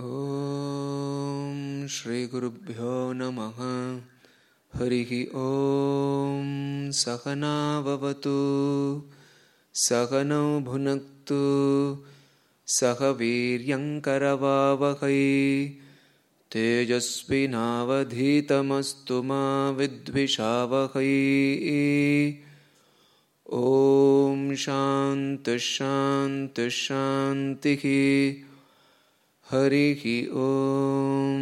ॐ श्रीगुरुभ्यो नमः। हरिः ॐ सहनाववतु सहनौ भुनक्तु सह वीर्यङ्करवावहै। तेजस्विनावधीतमस्तु मा विद्विषावहै। ॐ शान्तिः हरिः ॐ।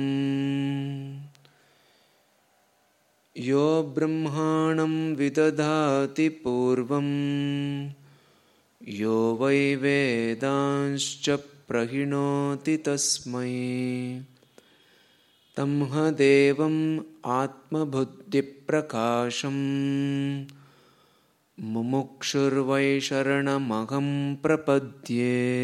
यो ब्रह्माणं विदधाति पूर्वं यो वै वेदांश्च प्रहिणोति तस्मै। तं देवम् आत्मबुद्धिप्रकाशम् मुमुक्षुर्वै शरणमहं प्रपद्ये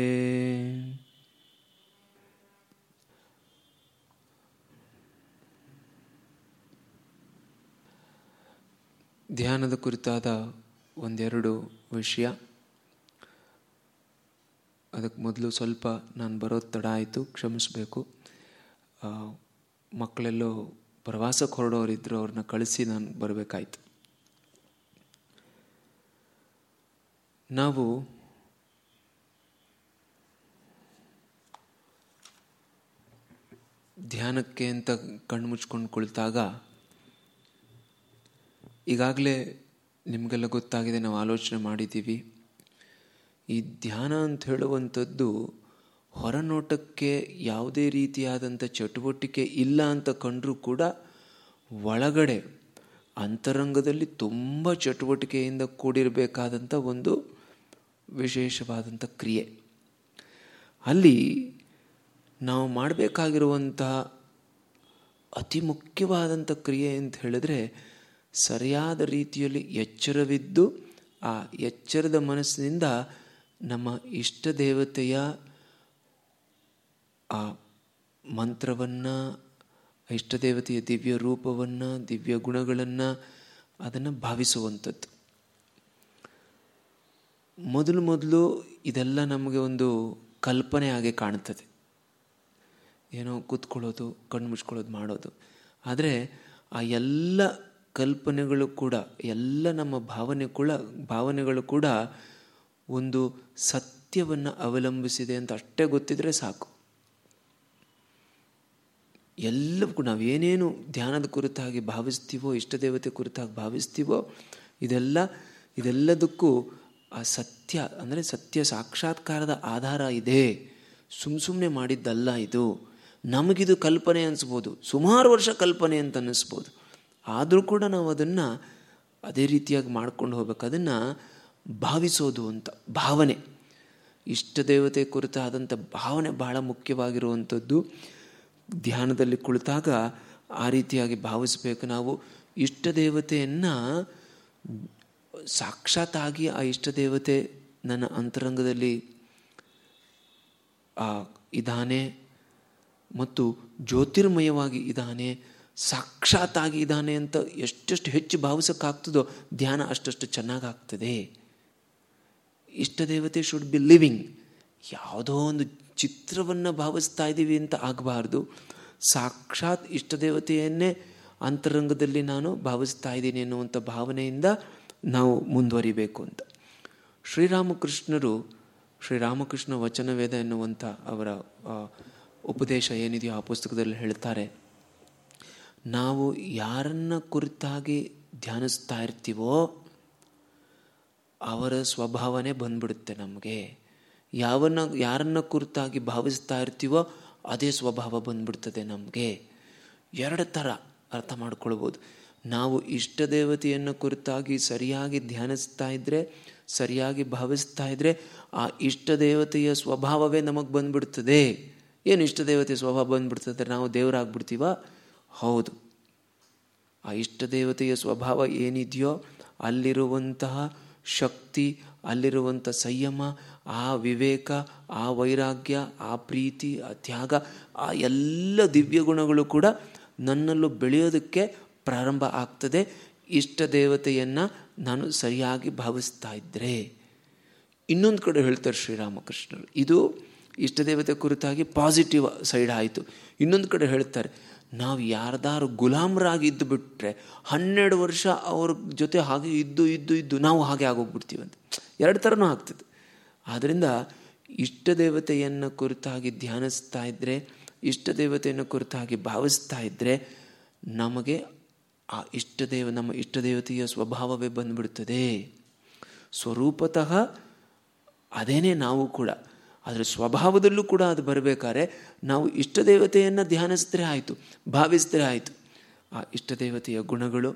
ಧ್ಯಾನದ ಕುರಿತಾದ ಒಂದೆರಡು ವಿಷಯ. ಅದಕ್ಕೆ ಮೊದಲು ಸ್ವಲ್ಪ ನಾನು ಬರೋದು ತಡ ಆಯಿತು, ಕ್ಷಮಿಸಬೇಕು. ಮಕ್ಕಳೆಲ್ಲೋ ಪ್ರವಾಸಕ್ಕೆ ಹೊರಡೋರಿದ್ದರು ಅವ್ರನ್ನ ಕಳಿಸಿ ನಾನು ಬರಬೇಕಾಯ್ತು. ನಾವು ಧ್ಯಾನಕ್ಕೆ ಅಂತ ಕಣ್ಣು ಮುಚ್ಕೊಂಡು ಕುಳಿತಾಗ ಈಗಾಗಲೇ ನಿಮಗೆಲ್ಲ ಗೊತ್ತಾಗಿದೆ, ನಾವು ಆಲೋಚನೆ ಮಾಡಿದ್ದೀವಿ. ಈ ಧ್ಯಾನ ಅಂತ ಹೇಳುವಂಥದ್ದು ಹೊರನೋಟಕ್ಕೆ ಯಾವುದೇ ರೀತಿಯಾದಂಥ ಚಟುವಟಿಕೆ ಇಲ್ಲ ಅಂತ ಕಂಡರೂ ಕೂಡ ಒಳಗಡೆ, ಅಂತರಂಗದಲ್ಲಿ ತುಂಬ ಚಟುವಟಿಕೆಯಿಂದ ಕೂಡಿರಬೇಕಾದಂಥ ಒಂದು ವಿಶೇಷವಾದಂಥ ಕ್ರಿಯೆ. ಅಲ್ಲಿ ನಾವು ಮಾಡಬೇಕಾಗಿರುವಂತಹ ಅತಿ ಮುಖ್ಯವಾದಂಥ ಕ್ರಿಯೆ ಅಂತ ಹೇಳಿದ್ರೆ ಸರಿಯಾದ ರೀತಿಯಲ್ಲಿ ಎಚ್ಚರವಿದ್ದು, ಆ ಎಚ್ಚರದ ಮನಸ್ಸಿನಿಂದ ನಮ್ಮ ಇಷ್ಟ ದೇವತೆಯ ಆ ಮಂತ್ರವನ್ನು, ಇಷ್ಟ ದೇವತೆಯ ದಿವ್ಯ ರೂಪವನ್ನು, ದಿವ್ಯ ಗುಣಗಳನ್ನು ಅದನ್ನು ಭಾವಿಸುವಂಥದ್ದು. ಮೊದಲು ಮೊದಲು ಇದೆಲ್ಲ ನಮಗೆ ಒಂದು ಕಲ್ಪನೆ ಹಾಗೆ ಕಾಣ್ತದೆ. ಏನೋ ಕೂತ್ಕೊಳ್ಳೋದು, ಕಣ್ಣು ಮುಚ್ಕೊಳ್ಳೋದು ಮಾಡೋದು. ಆದರೆ ಆ ಎಲ್ಲ ಕಲ್ಪನೆಗಳು ಕೂಡ, ಎಲ್ಲ ನಮ್ಮ ಭಾವನೆ ಕೂಡ, ಭಾವನೆಗಳು ಕೂಡ ಒಂದು ಸತ್ಯವನ್ನು ಅವಲಂಬಿಸಿದೆ ಅಂತ ಅಷ್ಟೇ ಗೊತ್ತಿದ್ರೆ ಸಾಕು. ಎಲ್ಲವೂ ನಾವೇನೇನು ಧ್ಯಾನದ ಕುರಿತಾಗಿ ಭಾವಿಸ್ತೀವೋ, ಇಷ್ಟ ದೇವತೆ ಕುರಿತಾಗಿ ಭಾವಿಸ್ತೀವೋ, ಇದೆಲ್ಲ, ಇದೆಲ್ಲದಕ್ಕೂ ಆ ಸತ್ಯ, ಅಂದರೆ ಸತ್ಯ ಸಾಕ್ಷಾತ್ಕಾರದ ಆಧಾರ ಇದೆ. ಸುಮ್ ಸುಮ್ಮನೆ ಮಾಡಿದ್ದಲ್ಲ ಇದು. ನಮಗಿದು ಕಲ್ಪನೆ ಅನಿಸ್ಬೋದು. ಸುಮಾರು ವರ್ಷ ಕಲ್ಪನೆ ಅಂತ ಅನ್ನಿಸ್ಬೋದು ಆದರೂ ಕೂಡ ನಾವು ಅದನ್ನು ಅದೇ ರೀತಿಯಾಗಿ ಮಾಡ್ಕೊಂಡು ಹೋಗ್ಬೇಕು. ಅದನ್ನು ಭಾವಿಸೋದು ಅಂತ, ಭಾವನೆ. ಇಷ್ಟ ದೇವತೆ ಕುರಿತಾದಂಥ ಭಾವನೆ ಬಹಳ ಮುಖ್ಯವಾಗಿರುವಂಥದ್ದು ಧ್ಯಾನದಲ್ಲಿ ಕುಳಿತಾಗ ಆ ರೀತಿಯಾಗಿ ಭಾವಿಸಬೇಕು ನಾವು. ಇಷ್ಟ ದೇವತೆಯನ್ನು ಸಾಕ್ಷಾತ್ತಾಗಿ ಆ ಇಷ್ಟ ದೇವತೆ ನನ್ನ ಅಂತರಂಗದಲ್ಲಿ ಇದ್ದಾನೆ ಮತ್ತು ಜ್ಯೋತಿರ್ಮಯವಾಗಿ ಇದ್ದಾನೆ ಸಾಕ್ಷಾತ್ತಾಗಿ ಆಗಿದ್ದಾನೆ ಅಂತ ಎಷ್ಟೆಷ್ಟು ಹೆಚ್ಚು ಭಾವಿಸೋಕ್ಕಾಗ್ತದೋ ಧ್ಯಾನ ಅಷ್ಟಷ್ಟು ಚೆನ್ನಾಗಾಗ್ತದೆ. ಇಷ್ಟ ದೇವತೆ ಶುಡ್ ಬಿ ಲಿವಿಂಗ್ ಯಾವುದೋ ಒಂದು ಚಿತ್ರವನ್ನು ಭಾವಿಸ್ತಾ ಇದ್ದೀವಿ ಅಂತ ಆಗಬಾರ್ದು. ಸಾಕ್ಷಾತ್ ಇಷ್ಟ ದೇವತೆಯನ್ನೇ ಅಂತರಂಗದಲ್ಲಿ ನಾನು ಭಾವಿಸ್ತಾ ಇದ್ದೀನಿ ಅನ್ನುವಂಥ ಭಾವನೆಯಿಂದ ನಾವು ಮುಂದುವರಿಬೇಕು ಅಂತ. ಶ್ರೀರಾಮಕೃಷ್ಣರು, ಶ್ರೀರಾಮಕೃಷ್ಣ ವಚನವೇದ ಎನ್ನುವಂಥ ಅವರ ಉಪದೇಶ ಏನಿದೆಯೋ ಆ ಪುಸ್ತಕದಲ್ಲಿ ಹೇಳ್ತಾರೆ. ನಾವು ಯಾರನ್ನ ಕುರಿತಾಗಿ ಧ್ಯಾನಿಸ್ತಾ ಇರ್ತೀವೋ ಅವರ ಸ್ವಭಾವನೆ ಬಂದ್ಬಿಡುತ್ತೆ ನಮಗೆ. ಯಾವನ್ನ, ಯಾರನ್ನ ಕುರಿತಾಗಿ ಭಾವಿಸ್ತಾ ಇರ್ತೀವೋ ಅದೇ ಸ್ವಭಾವ ಬಂದ್ಬಿಡ್ತದೆ ನಮಗೆ. ಎರಡು ಥರ ಅರ್ಥ ಮಾಡ್ಕೊಳ್ಬೋದು. ನಾವು ಇಷ್ಟ ದೇವತೆಯನ್ನು ಕುರಿತಾಗಿ ಸರಿಯಾಗಿ ಧ್ಯಾನಿಸ್ತಾ ಇದ್ದರೆ ಸರಿಯಾಗಿ ಭಾವಿಸ್ತಾ ಇದ್ದರೆ ಆ ಇಷ್ಟ ದೇವತೆಯ ಸ್ವಭಾವವೇ ನಮಗೆ ಬಂದ್ಬಿಡ್ತದೆ. ಏನು ಇಷ್ಟ ದೇವತೆಯ ಸ್ವಭಾವ ಬಂದ್ಬಿಡ್ತದೆ ನಾವು ದೇವರಾಗ್ಬಿಡ್ತೀವ? ಹೌದು. ಆ ಇಷ್ಟ ದೇವತೆಯ ಸ್ವಭಾವ ಏನಿದೆಯೋ ಅಲ್ಲಿರುವಂತಹ ಶಕ್ತಿ ಅಲ್ಲಿರುವಂಥ ಸಂಯಮ, ಆ ವಿವೇಕ, ಆ ವೈರಾಗ್ಯ, ಆ ಪ್ರೀತಿ, ಆ ತ್ಯಾಗ, ಆ ಎಲ್ಲ ದಿವ್ಯ ಗುಣಗಳು ಕೂಡ ನನ್ನಲ್ಲೂ ಬೆಳೆಯೋದಕ್ಕೆ ಪ್ರಾರಂಭ ಆಗ್ತದೆ. ಇಷ್ಟ ದೇವತೆಯನ್ನು ನಾನು ಸರಿಯಾಗಿ ಭಾವಿಸ್ತಾ ಇದ್ದರೆ ಇನ್ನೊಂದು ಕಡೆ ಹೇಳ್ತಾರೆ ಶ್ರೀರಾಮಕೃಷ್ಣರು, ಇದು ಇಷ್ಟ ದೇವತೆ ಕುರಿತಾಗಿ ಪಾಸಿಟಿವ್ ಸೈಡ್ ಆಯಿತು. ಇನ್ನೊಂದು ಕಡೆ ಹೇಳ್ತಾರೆ ನಾವು ಯಾರ್ದಾರು ಗುಲಾಮರಾಗಿ ಇದ್ದು ಬಿಟ್ಟರೆ ಹನ್ನೆರಡು ವರ್ಷ ಅವ್ರ ಜೊತೆ ಹಾಗೆ ಇದ್ದು ಇದ್ದು ಇದ್ದು ನಾವು ಹಾಗೆ ಆಗೋಗ್ಬಿಡ್ತೀವಿ ಅಂತ. ಎರಡು ಥರನೂ ಆಗ್ತದೆ. ಆದ್ದರಿಂದ ಇಷ್ಟ ದೇವತೆಯನ್ನು ಕುರಿತಾಗಿ ಧ್ಯಾನಿಸ್ತಾ ಇದ್ದರೆ ಇಷ್ಟ ದೇವತೆಯನ್ನು ಕುರಿತಾಗಿ ಭಾವಿಸ್ತಾ ಇದ್ದರೆ ನಮಗೆ ಆ ಇಷ್ಟ ದೇವ, ನಮ್ಮ ಇಷ್ಟ ದೇವತೆಯ ಸ್ವಭಾವವೇ ಬಂದ್ಬಿಡ್ತದೆ. ಸ್ವರೂಪತಃ ಅದೇನೇ ನಾವು ಕೂಡ ಅದರ ಸ್ವಭಾವದಲ್ಲೂ ಕೂಡ ಅದು ಬರಬೇಕಾದ್ರೆ ನಾವು ಇಷ್ಟ ದೇವತೆಯನ್ನು ಧ್ಯಾನಿಸಿದ್ರೆ ಆಯಿತು, ಭಾವಿಸಿದ್ರೆ ಆಯಿತು. ಆ ಇಷ್ಟ ದೇವತೆಯ ಗುಣಗಳು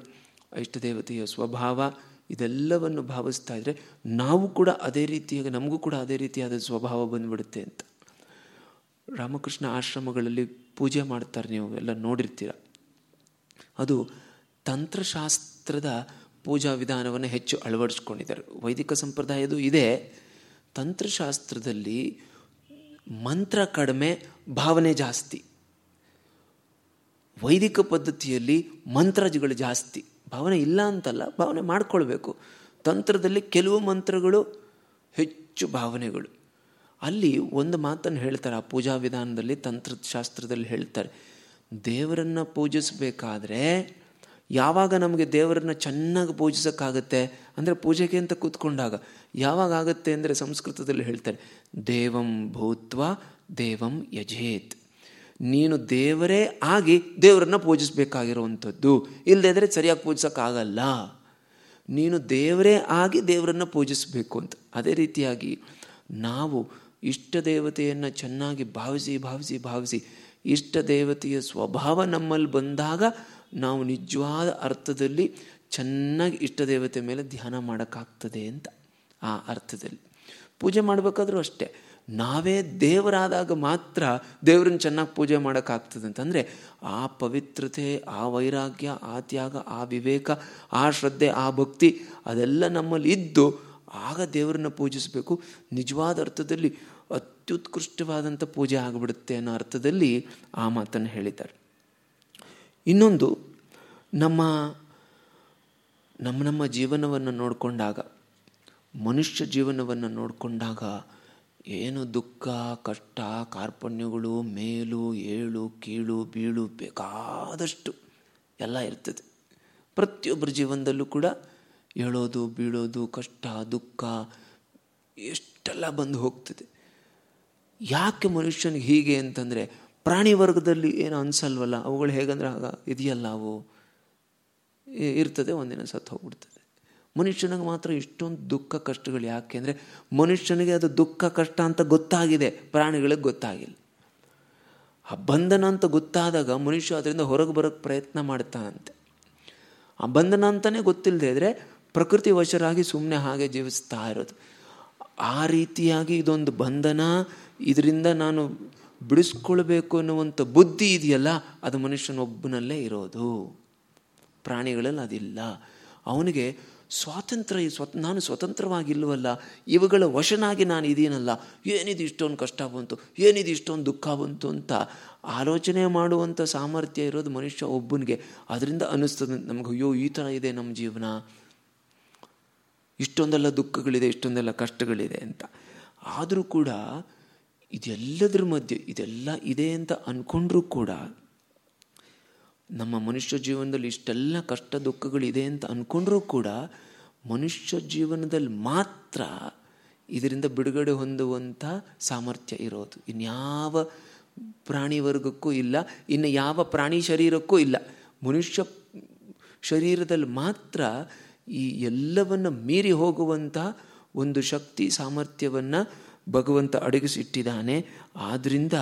ಇಷ್ಟ ದೇವತೆಯ ಸ್ವಭಾವ ಇದೆಲ್ಲವನ್ನು ಭಾವಿಸ್ತಾ ಇದ್ದರೆ ನಾವು ಕೂಡ ಅದೇ ರೀತಿಯಾಗಿ, ನಮಗೂ ಕೂಡ ಅದೇ ರೀತಿಯಾದ ಸ್ವಭಾವ ಬಂದ್ಬಿಡುತ್ತೆ ಅಂತ. ರಾಮಕೃಷ್ಣ ಆಶ್ರಮಗಳಲ್ಲಿ ಪೂಜೆ ಮಾಡ್ತಾರೆ ನೀವು ಎಲ್ಲ ನೋಡಿರ್ತೀರ. ಅದು ತಂತ್ರಶಾಸ್ತ್ರದ ಪೂಜಾ ವಿಧಾನವನ್ನು ಹೆಚ್ಚು ಅಳವಡಿಸ್ಕೊಂಡಿದ್ದಾರೆ. ವೈದಿಕ ಸಂಪ್ರದಾಯದು ಇದೆ. ತಂತ್ರಶಾಸ್ತ್ರದಲ್ಲಿ ಮಂತ್ರ ಕಡಿಮೆ, ಭಾವನೆ ಜಾಸ್ತಿ. ವೈದಿಕ ಪದ್ಧತಿಯಲ್ಲಿ ಮಂತ್ರಗಳು ಜಾಸ್ತಿ. ಭಾವನೆ ಇಲ್ಲ ಅಂತಲ್ಲ, ಭಾವನೆ ಮಾಡಿಕೊಳ್ಬೇಕು. ತಂತ್ರದಲ್ಲಿ ಕೆಲವು ಮಂತ್ರಗಳು ಹೆಚ್ಚು ಭಾವನೆಗಳು. ಅಲ್ಲಿ ಒಂದು ಮಾತನ್ನು ಹೇಳ್ತಾರೆ, ಆ ಪೂಜಾ ವಿಧಾನದಲ್ಲಿ, ತಂತ್ರಶಾಸ್ತ್ರದಲ್ಲಿ ಹೇಳ್ತಾರೆ, ದೇವರನ್ನು ಪೂಜಿಸಬೇಕಾದ್ರೆ ಯಾವಾಗ ನಮಗೆ ದೇವರನ್ನ ಚೆನ್ನಾಗಿ ಪೂಜಿಸೋಕ್ಕಾಗತ್ತೆ? ಅಂದರೆ ಪೂಜೆಗೆ ಅಂತ ಕೂತ್ಕೊಂಡಾಗ ಯಾವಾಗ ಆಗುತ್ತೆ ಅಂದರೆ ಸಂಸ್ಕೃತದಲ್ಲಿ ಹೇಳ್ತಾರೆ, ದೇವಂ ಭೂತ್ವ ದೇವಂ ಯಜೇತ್. ನೀನು ದೇವರೇ ಆಗಿ ದೇವರನ್ನ ಪೂಜಿಸಬೇಕಾಗಿರುವಂಥದ್ದು. ಇಲ್ಲದಿದ್ದರೆ ಸರಿಯಾಗಿ ಪೂಜಿಸೋಕ್ಕಾಗಲ್ಲ. ನೀನು ದೇವರೇ ಆಗಿ ದೇವರನ್ನು ಪೂಜಿಸಬೇಕು ಅಂತ. ಅದೇ ರೀತಿಯಾಗಿ ನಾವು ಇಷ್ಟ ದೇವತೆಯನ್ನು ಚೆನ್ನಾಗಿ ಭಾವಿಸಿ ಭಾವಿಸಿ ಭಾವಿಸಿ ಇಷ್ಟ ದೇವತೆಯ ಸ್ವಭಾವ ನಮ್ಮಲ್ಲಿ ಬಂದಾಗ ನಾವು ನಿಜವಾದ ಅರ್ಥದಲ್ಲಿ ಚೆನ್ನಾಗಿ ಇಷ್ಟ ದೇವತೆ ಮೇಲೆ ಧ್ಯಾನ ಮಾಡೋಕ್ಕಾಗ್ತದೆ ಅಂತ ಆ ಅರ್ಥದಲ್ಲಿ. ಪೂಜೆ ಮಾಡಬೇಕಾದ್ರೂ ಅಷ್ಟೇ. ನಾವೇ ದೇವರಾದಾಗ ಮಾತ್ರ ದೇವರನ್ನ ಚೆನ್ನಾಗಿ ಪೂಜೆ ಮಾಡೋಕ್ಕಾಗ್ತದೆ ಅಂತಂದರೆ ಆ ಪವಿತ್ರತೆ, ಆ ವೈರಾಗ್ಯ, ಆ ತ್ಯಾಗ, ಆ ವಿವೇಕ, ಆ ಶ್ರದ್ಧೆ, ಆ ಭಕ್ತಿ ಅದೆಲ್ಲ ನಮ್ಮಲ್ಲಿ ಇದ್ದು ಆಗ ದೇವರನ್ನ ಪೂಜಿಸಬೇಕು. ನಿಜವಾದ ಅರ್ಥದಲ್ಲಿ ಅತ್ಯುತ್ಕೃಷ್ಟವಾದಂಥ ಪೂಜೆ ಆಗಿಬಿಡುತ್ತೆ ಅನ್ನೋ ಅರ್ಥದಲ್ಲಿ ಆ ಮಾತನ್ನು ಹೇಳಿದ್ದಾರೆ. ಇನ್ನೊಂದು, ನಮ್ಮ ನಮ್ಮ ನಮ್ಮ ಜೀವನವನ್ನು ನೋಡಿಕೊಂಡಾಗ, ಮನುಷ್ಯ ಜೀವನವನ್ನು ನೋಡಿಕೊಂಡಾಗ ಏನು ದುಃಖ, ಕಷ್ಟ, ಕಾರ್ಪಣ್ಯಗಳು, ಮೇಲು, ಏಳು, ಕೀಳು, ಬೀಳು ಬೇಕಾದಷ್ಟು ಎಲ್ಲ ಇರ್ತದೆ. ಪ್ರತಿಯೊಬ್ಬರ ಜೀವನದಲ್ಲೂ ಕೂಡ ಏಳೋದು ಬೀಳೋದು, ಕಷ್ಟ, ದುಃಖ ಎಷ್ಟೆಲ್ಲ ಬಂದು ಹೋಗ್ತದೆ. ಯಾಕೆ ಮನುಷ್ಯನಿಗೆ ಹೀಗೆ ಅಂತಂದರೆ ಪ್ರಾಣಿ ವರ್ಗದಲ್ಲಿ ಏನು ಅನ್ಸಲ್ವಲ್ಲ? ಅವುಗಳು ಹೇಗಂದ್ರೆ ಆಗ ಇದೆಯಲ್ಲ ಅವು? ಇರ್ತದೆ, ಒಂದಿನ ಸತ್ತು ಹೋಗ್ಬಿಡ್ತದೆ. ಮನುಷ್ಯನಿಗೆ ಮಾತ್ರ ಇಷ್ಟೊಂದು ದುಃಖ ಕಷ್ಟಗಳು ಯಾಕೆ ಅಂದರೆ, ಮನುಷ್ಯನಿಗೆ ಅದು ದುಃಖ, ಕಷ್ಟ ಅಂತ ಗೊತ್ತಾಗಿದೆ, ಪ್ರಾಣಿಗಳಿಗೆ ಗೊತ್ತಾಗಿಲ್ಲ. ಆ ಬಂಧನ ಅಂತ ಗೊತ್ತಾದಾಗ ಮನುಷ್ಯ ಅದರಿಂದ ಹೊರಗೆ ಬರೋಕ್ಕೆ ಪ್ರಯತ್ನ ಮಾಡ್ತಾನಂತೆ. ಆ ಬಂಧನ ಅಂತಲೇ ಗೊತ್ತಿಲ್ಲದೆ ಇದ್ದರೆ ಪ್ರಕೃತಿ ವಶರಾಗಿ ಸುಮ್ಮನೆ ಹಾಗೆ ಜೀವಿಸ್ತಾ ಇರೋದು. ಆ ರೀತಿಯಾಗಿ ಇದೊಂದು ಬಂಧನ. ಇದರಿಂದ ನಾನು ಬಿಡಿಸ್ಕೊಳ್ಬೇಕು ಅನ್ನುವಂಥ ಬುದ್ಧಿ ಇದೆಯಲ್ಲ, ಅದು ಮನುಷ್ಯನೊಬ್ಬನಲ್ಲೇ ಇರೋದು. ಪ್ರಾಣಿಗಳಲ್ಲಿ ಅದಿಲ್ಲ. ಅವನಿಗೆ ಸ್ವಾತಂತ್ರ್ಯ ಸ್ವ, ನಾನು ಸ್ವತಂತ್ರವಾಗಿಲ್ಲವಲ್ಲ, ಇವುಗಳ ವಶನಾಗಿ ನಾನು ಇದೀನಲ್ಲ, ಏನಿದು ಇಷ್ಟೊಂದು ಕಷ್ಟ ಬಂತು, ಏನಿದು ಇಷ್ಟೊಂದು ದುಃಖ ಬಂತು ಅಂತ ಆಲೋಚನೆ ಮಾಡುವಂಥ ಸಾಮರ್ಥ್ಯ ಇರೋದು ಮನುಷ್ಯ ಒಬ್ಬನಿಗೆ. ಅದರಿಂದ ಅನ್ನಿಸ್ತದೆ, ನಮ್ಗೆ ಅಯ್ಯೋ, ಈ ಥರ ಇದೆ ನಮ್ಮ ಜೀವನ. ಇಷ್ಟೊಂದೆಲ್ಲ ದುಃಖಗಳಿದೆ, ಇಷ್ಟೊಂದೆಲ್ಲ ಕಷ್ಟಗಳಿದೆ ಅಂತ. ಆದರೂ ಕೂಡ ಇದೆಲ್ಲದರ ಮಧ್ಯೆ, ಇದೆಲ್ಲ ಇದೆ ಅಂತ ಅಂದ್ಕೊಂಡ್ರೂ ಕೂಡ ನಮ್ಮ ಮನುಷ್ಯ ಜೀವನದಲ್ಲಿ ಇಷ್ಟೆಲ್ಲ ಕಷ್ಟ ದುಃಖಗಳಿದೆ ಅಂತ ಅಂದ್ಕೊಂಡ್ರೂ ಕೂಡ ಮನುಷ್ಯ ಜೀವನದಲ್ಲಿ ಮಾತ್ರ ಇದರಿಂದ ಬಿಡುಗಡೆ ಹೊಂದುವಂಥ ಸಾಮರ್ಥ್ಯ ಇರೋದು. ಇನ್ಯಾವ ಪ್ರಾಣಿ ವರ್ಗಕ್ಕೂ ಇಲ್ಲ, ಇನ್ನು ಯಾವ ಪ್ರಾಣಿ ಶರೀರಕ್ಕೂ ಇಲ್ಲ. ಮನುಷ್ಯ ಶರೀರದಲ್ಲಿ ಮಾತ್ರ ಈ ಎಲ್ಲವನ್ನು ಮೀರಿ ಹೋಗುವಂಥ ಒಂದು ಶಕ್ತಿ, ಸಾಮರ್ಥ್ಯವನ್ನು ಭಗವಂತ ಅಡಗಿಸಿಟ್ಟಿದ್ದಾನೆ. ಆದ್ದರಿಂದ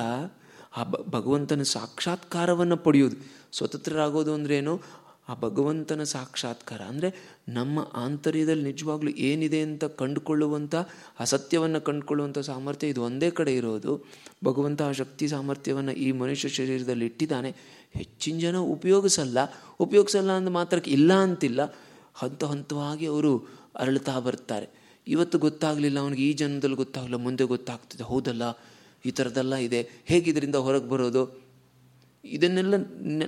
ಆ ಭಗವಂತನ ಸಾಕ್ಷಾತ್ಕಾರವನ್ನು ಪಡೆಯೋದು. ಸ್ವತಂತ್ರರಾಗೋದು ಅಂದ್ರೇನು ಆ ಭಗವಂತನ ಸಾಕ್ಷಾತ್ಕಾರ ಅಂದರೆ ನಮ್ಮ ಆಂತರ್ಯದಲ್ಲಿ ನಿಜವಾಗ್ಲೂ ಏನಿದೆ ಅಂತ ಕಂಡುಕೊಳ್ಳುವಂಥ ಆ ಸತ್ಯವನ್ನು ಕಂಡುಕೊಳ್ಳುವಂಥ ಸಾಮರ್ಥ್ಯ ಇದು ಒಂದೇ ಕಡೆ ಇರೋದು. ಭಗವಂತ ಆ ಶಕ್ತಿ ಸಾಮರ್ಥ್ಯವನ್ನು ಈ ಮನುಷ್ಯ ಶರೀರದಲ್ಲಿ ಇಟ್ಟಿದ್ದಾನೆ. ಹೆಚ್ಚಿನ ಜನ ಉಪಯೋಗಿಸಲ್ಲ. ಉಪಯೋಗಿಸಲ್ಲ ಅಂದ ಮಾತ್ರಕ್ಕೆ ಇಲ್ಲ ಅಂತಿಲ್ಲ. ಹಂತ ಹಂತವಾಗಿ ಅವರು ಅರಳುತ್ತಾ ಬರ್ತಾರೆ. ಇವತ್ತು ಗೊತ್ತಾಗಲಿಲ್ಲ, ಅವನಿಗೆ ಈ ಜನ್ಮದಲ್ಲಿ ಗೊತ್ತಾಗಲ್ಲ ಮುಂದೆ ಗೊತ್ತಾಗ್ತದೆ. ಹೌದಲ್ಲ, ಈ ಥರದ್ದೆಲ್ಲ ಇದೆ. ಹೇಗೆ ಇದರಿಂದ ಹೊರಗೆ ಬರೋದು? ಇದನ್ನೆಲ್ಲ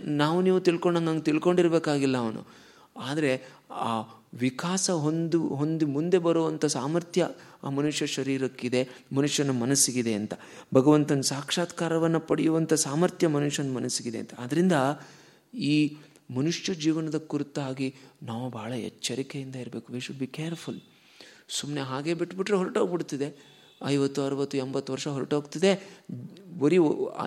ನಾವು ನೀವು ತಿಳ್ಕೊಂಡು, ನಂಗೆ ತಿಳ್ಕೊಂಡಿರ್ಬೇಕಾಗಿಲ್ಲ ಅವನು. ಆದರೆ ಆ ವಿಕಾಸ ಹೊಂದು, ಹೊಂದಿ ಮುಂದೆ ಬರುವಂಥ ಸಾಮರ್ಥ್ಯ ಆ ಮನುಷ್ಯ ಶರೀರಕ್ಕಿದೆ, ಮನುಷ್ಯನ ಮನಸ್ಸಿಗಿದೆ ಅಂತ. ಭಗವಂತನ ಸಾಕ್ಷಾತ್ಕಾರವನ್ನು ಪಡೆಯುವಂಥ ಸಾಮರ್ಥ್ಯ ಮನುಷ್ಯನ ಮನಸ್ಸಿಗಿದೆ ಅಂತ. ಆದ್ದರಿಂದ ಈ ಮನುಷ್ಯ ಜೀವನದ ಕುರಿತಾಗಿ ನಾವು ಭಾಳ ಎಚ್ಚರಿಕೆಯಿಂದ ಇರಬೇಕು. ವಿ ಶುಡ್ ಬಿ ಕೇರ್ಫುಲ್ ಸುಮ್ಮನೆ ಹಾಗೆ ಬಿಟ್ಬಿಟ್ರೆ ಹೊರಟೋಗ್ಬಿಡ್ತಿದೆ. ಐವತ್ತು, ಅರುವತ್ತು, ಎಂಬತ್ತು ವರ್ಷ ಹೊರಟೋಗ್ತಿದೆ. ಬರೀ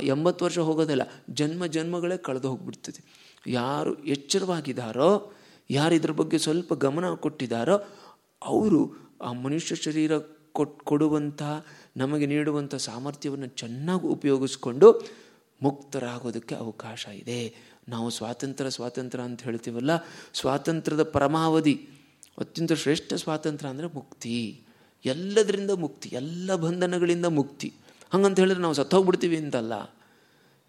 ಎಂಬತ್ತು ವರ್ಷ ಹೋಗೋದಲ್ಲ, ಜನ್ಮ ಜನ್ಮಗಳೇ ಕಳೆದು ಹೋಗ್ಬಿಡ್ತಿದೆ. ಯಾರು ಎಚ್ಚರವಾಗಿದ್ದಾರೋ ಯಾರು ಇದ್ರ ಬಗ್ಗೆ ಸ್ವಲ್ಪ ಗಮನ ಕೊಟ್ಟಿದ್ದಾರೋ ಅವರು ಆ ಮನುಷ್ಯ ಶರೀರ ಕೊಟ್, ಕೊಡುವಂಥ, ನಮಗೆ ನೀಡುವಂಥ ಸಾಮರ್ಥ್ಯವನ್ನು ಚೆನ್ನಾಗಿ ಉಪಯೋಗಿಸ್ಕೊಂಡು ಮುಕ್ತರಾಗೋದಕ್ಕೆ ಅವಕಾಶ ಇದೆ. ನಾವು ಸ್ವಾತಂತ್ರ್ಯ ಸ್ವಾತಂತ್ರ್ಯ ಅಂತ ಹೇಳ್ತೀವಲ್ಲ, ಸ್ವಾತಂತ್ರ್ಯದ ಪರಮಾವಧಿ ಅತ್ಯಂತ ಶ್ರೇಷ್ಠ ಸ್ವಾತಂತ್ರ್ಯ ಅಂದರೆ ಮುಕ್ತಿ. ಎಲ್ಲದರಿಂದ ಮುಕ್ತಿ, ಎಲ್ಲ ಬಂಧನಗಳಿಂದ ಮುಕ್ತಿ. ಹಂಗಂತ ಹೇಳಿದ್ರೆ ನಾವು ಸತ್ತೋಗ್ಬಿಡ್ತೀವಿ ಅಂತಲ್ಲ.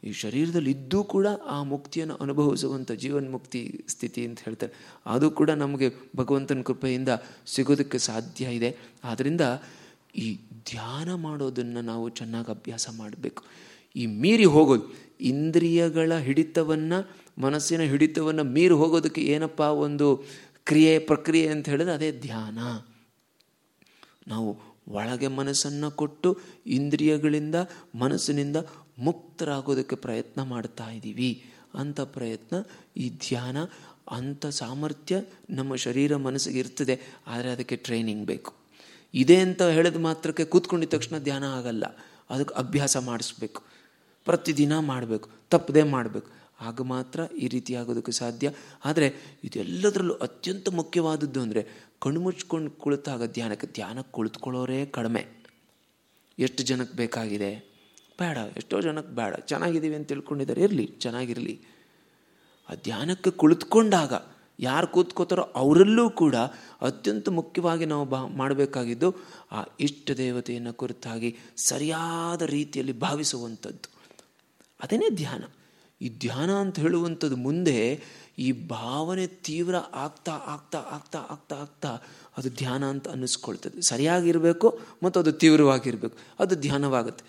ಈ ಶರೀರದಲ್ಲಿ ಇದ್ದೂ ಕೂಡ ಆ ಮುಕ್ತಿಯನ್ನು ಅನುಭವಿಸುವಂಥ ಜೀವನ್ಮುಕ್ತಿ ಸ್ಥಿತಿ ಅಂತ ಹೇಳ್ತಾರೆ. ಅದು ಕೂಡ ನಮಗೆ ಭಗವಂತನ ಕೃಪೆಯಿಂದ ಸಿಗೋದಕ್ಕೆ ಸಾಧ್ಯ ಇದೆ. ಆದ್ದರಿಂದ ಈ ಧ್ಯಾನ ಮಾಡೋದನ್ನು ನಾವು ಚೆನ್ನಾಗಿ ಅಭ್ಯಾಸ ಮಾಡಬೇಕು. ಈ ಮೀರಿ ಹೋಗೋದು, ಇಂದ್ರಿಯಗಳ ಹಿಡಿತವನ್ನು, ಮನಸ್ಸಿನ ಹಿಡಿತವನ್ನು ಮೀರಿ ಹೋಗೋದಕ್ಕೆ ಏನಪ್ಪ ಒಂದು ಕ್ರಿಯೆ ಪ್ರಕ್ರಿಯೆ ಅಂತ ಹೇಳಿದ್ರೆ ಅದೇ ಧ್ಯಾನ. ನಾವು ಒಳಗೆ ಮನಸ್ಸನ್ನು ಕೊಟ್ಟು ಇಂದ್ರಿಯಗಳಿಂದ, ಮನಸ್ಸಿನಿಂದ ಮುಕ್ತರಾಗೋದಕ್ಕೆ ಪ್ರಯತ್ನ ಮಾಡ್ತಾ ಇದ್ದೀವಿ. ಅಂಥ ಪ್ರಯತ್ನ, ಈ ಧ್ಯಾನ ಅಂಥ ಸಾಮರ್ಥ್ಯ ನಮ್ಮ ಶರೀರ ಮನಸ್ಸಿಗೆ ಇರ್ತದೆ, ಆದರೆ ಅದಕ್ಕೆ ಟ್ರೈನಿಂಗ್ ಬೇಕು. ಇದೆ ಅಂತ ಹೇಳಿದ ಮಾತ್ರಕ್ಕೆ ಕೂತ್ಕೊಂಡಿದ ತಕ್ಷಣ ಧ್ಯಾನ ಆಗಲ್ಲ. ಅದಕ್ಕೆ ಅಭ್ಯಾಸ ಮಾಡಿಸ್ಬೇಕು. ಪ್ರತಿದಿನ ಮಾಡಬೇಕು. ತಪ್ಪದೇ ಮಾಡಬೇಕು. ಆಗ ಮಾತ್ರ ಈ ರೀತಿ ಆಗೋದಕ್ಕೆ ಸಾಧ್ಯ. ಆದರೆ ಇದೆಲ್ಲದರಲ್ಲೂ ಅತ್ಯಂತ ಮುಖ್ಯವಾದದ್ದು ಅಂದರೆ ಕಣ್ಮುಚ್ಕೊಂಡು ಕುಳಿತಾಗ ಧ್ಯಾನಕ್ಕೆ ಧ್ಯಾನಕ್ಕೆ ಕುಳಿತುಕೊಳ್ಳೋರೇ ಕಡಿಮೆ. ಎಷ್ಟು ಜನಕ್ಕೆ ಬೇಕಾಗಿದೆ? ಬೇಡ, ಎಷ್ಟೋ ಜನಕ್ಕೆ ಬೇಡ. ಚೆನ್ನಾಗಿದ್ದೀವಿ ಅಂತ ತಿಳ್ಕೊಂಡಿದ್ದಾರೆ, ಇರಲಿ, ಚೆನ್ನಾಗಿರಲಿ. ಆ ಧ್ಯಾನಕ್ಕೆ ಕುಳಿತುಕೊಂಡಾಗ ಯಾರು ಕೂತ್ಕೋತಾರೋ ಅವರಲ್ಲೂ ಕೂಡ ಅತ್ಯಂತ ಮುಖ್ಯವಾಗಿ ನಾವು ಬಾ, ಮಾಡಬೇಕಾಗಿದ್ದು ಆ ಇಷ್ಟ ದೇವತೆಯನ್ನು ಕುರಿತಾಗಿ ಸರಿಯಾದ ರೀತಿಯಲ್ಲಿ ಭಾವಿಸುವಂಥದ್ದು. ಅದೇನೇ ಧ್ಯಾನ. ಈ ಧ್ಯಾನ ಅಂತ ಹೇಳುವಂಥದ್ದು ಮುಂದೆ ಈ ಭಾವನೆ ತೀವ್ರ ಆಗ್ತಾ ಆಗ್ತಾ ಆಗ್ತಾ ಆಗ್ತಾ ಆಗ್ತಾ ಅದು ಧ್ಯಾನ ಅಂತ ಅನ್ನಿಸ್ಕೊಳ್ತದೆ. ಸರಿಯಾಗಿರಬೇಕು ಮತ್ತು ಅದು ತೀವ್ರವಾಗಿರಬೇಕು. ಅದು ಧ್ಯಾನವಾಗುತ್ತೆ.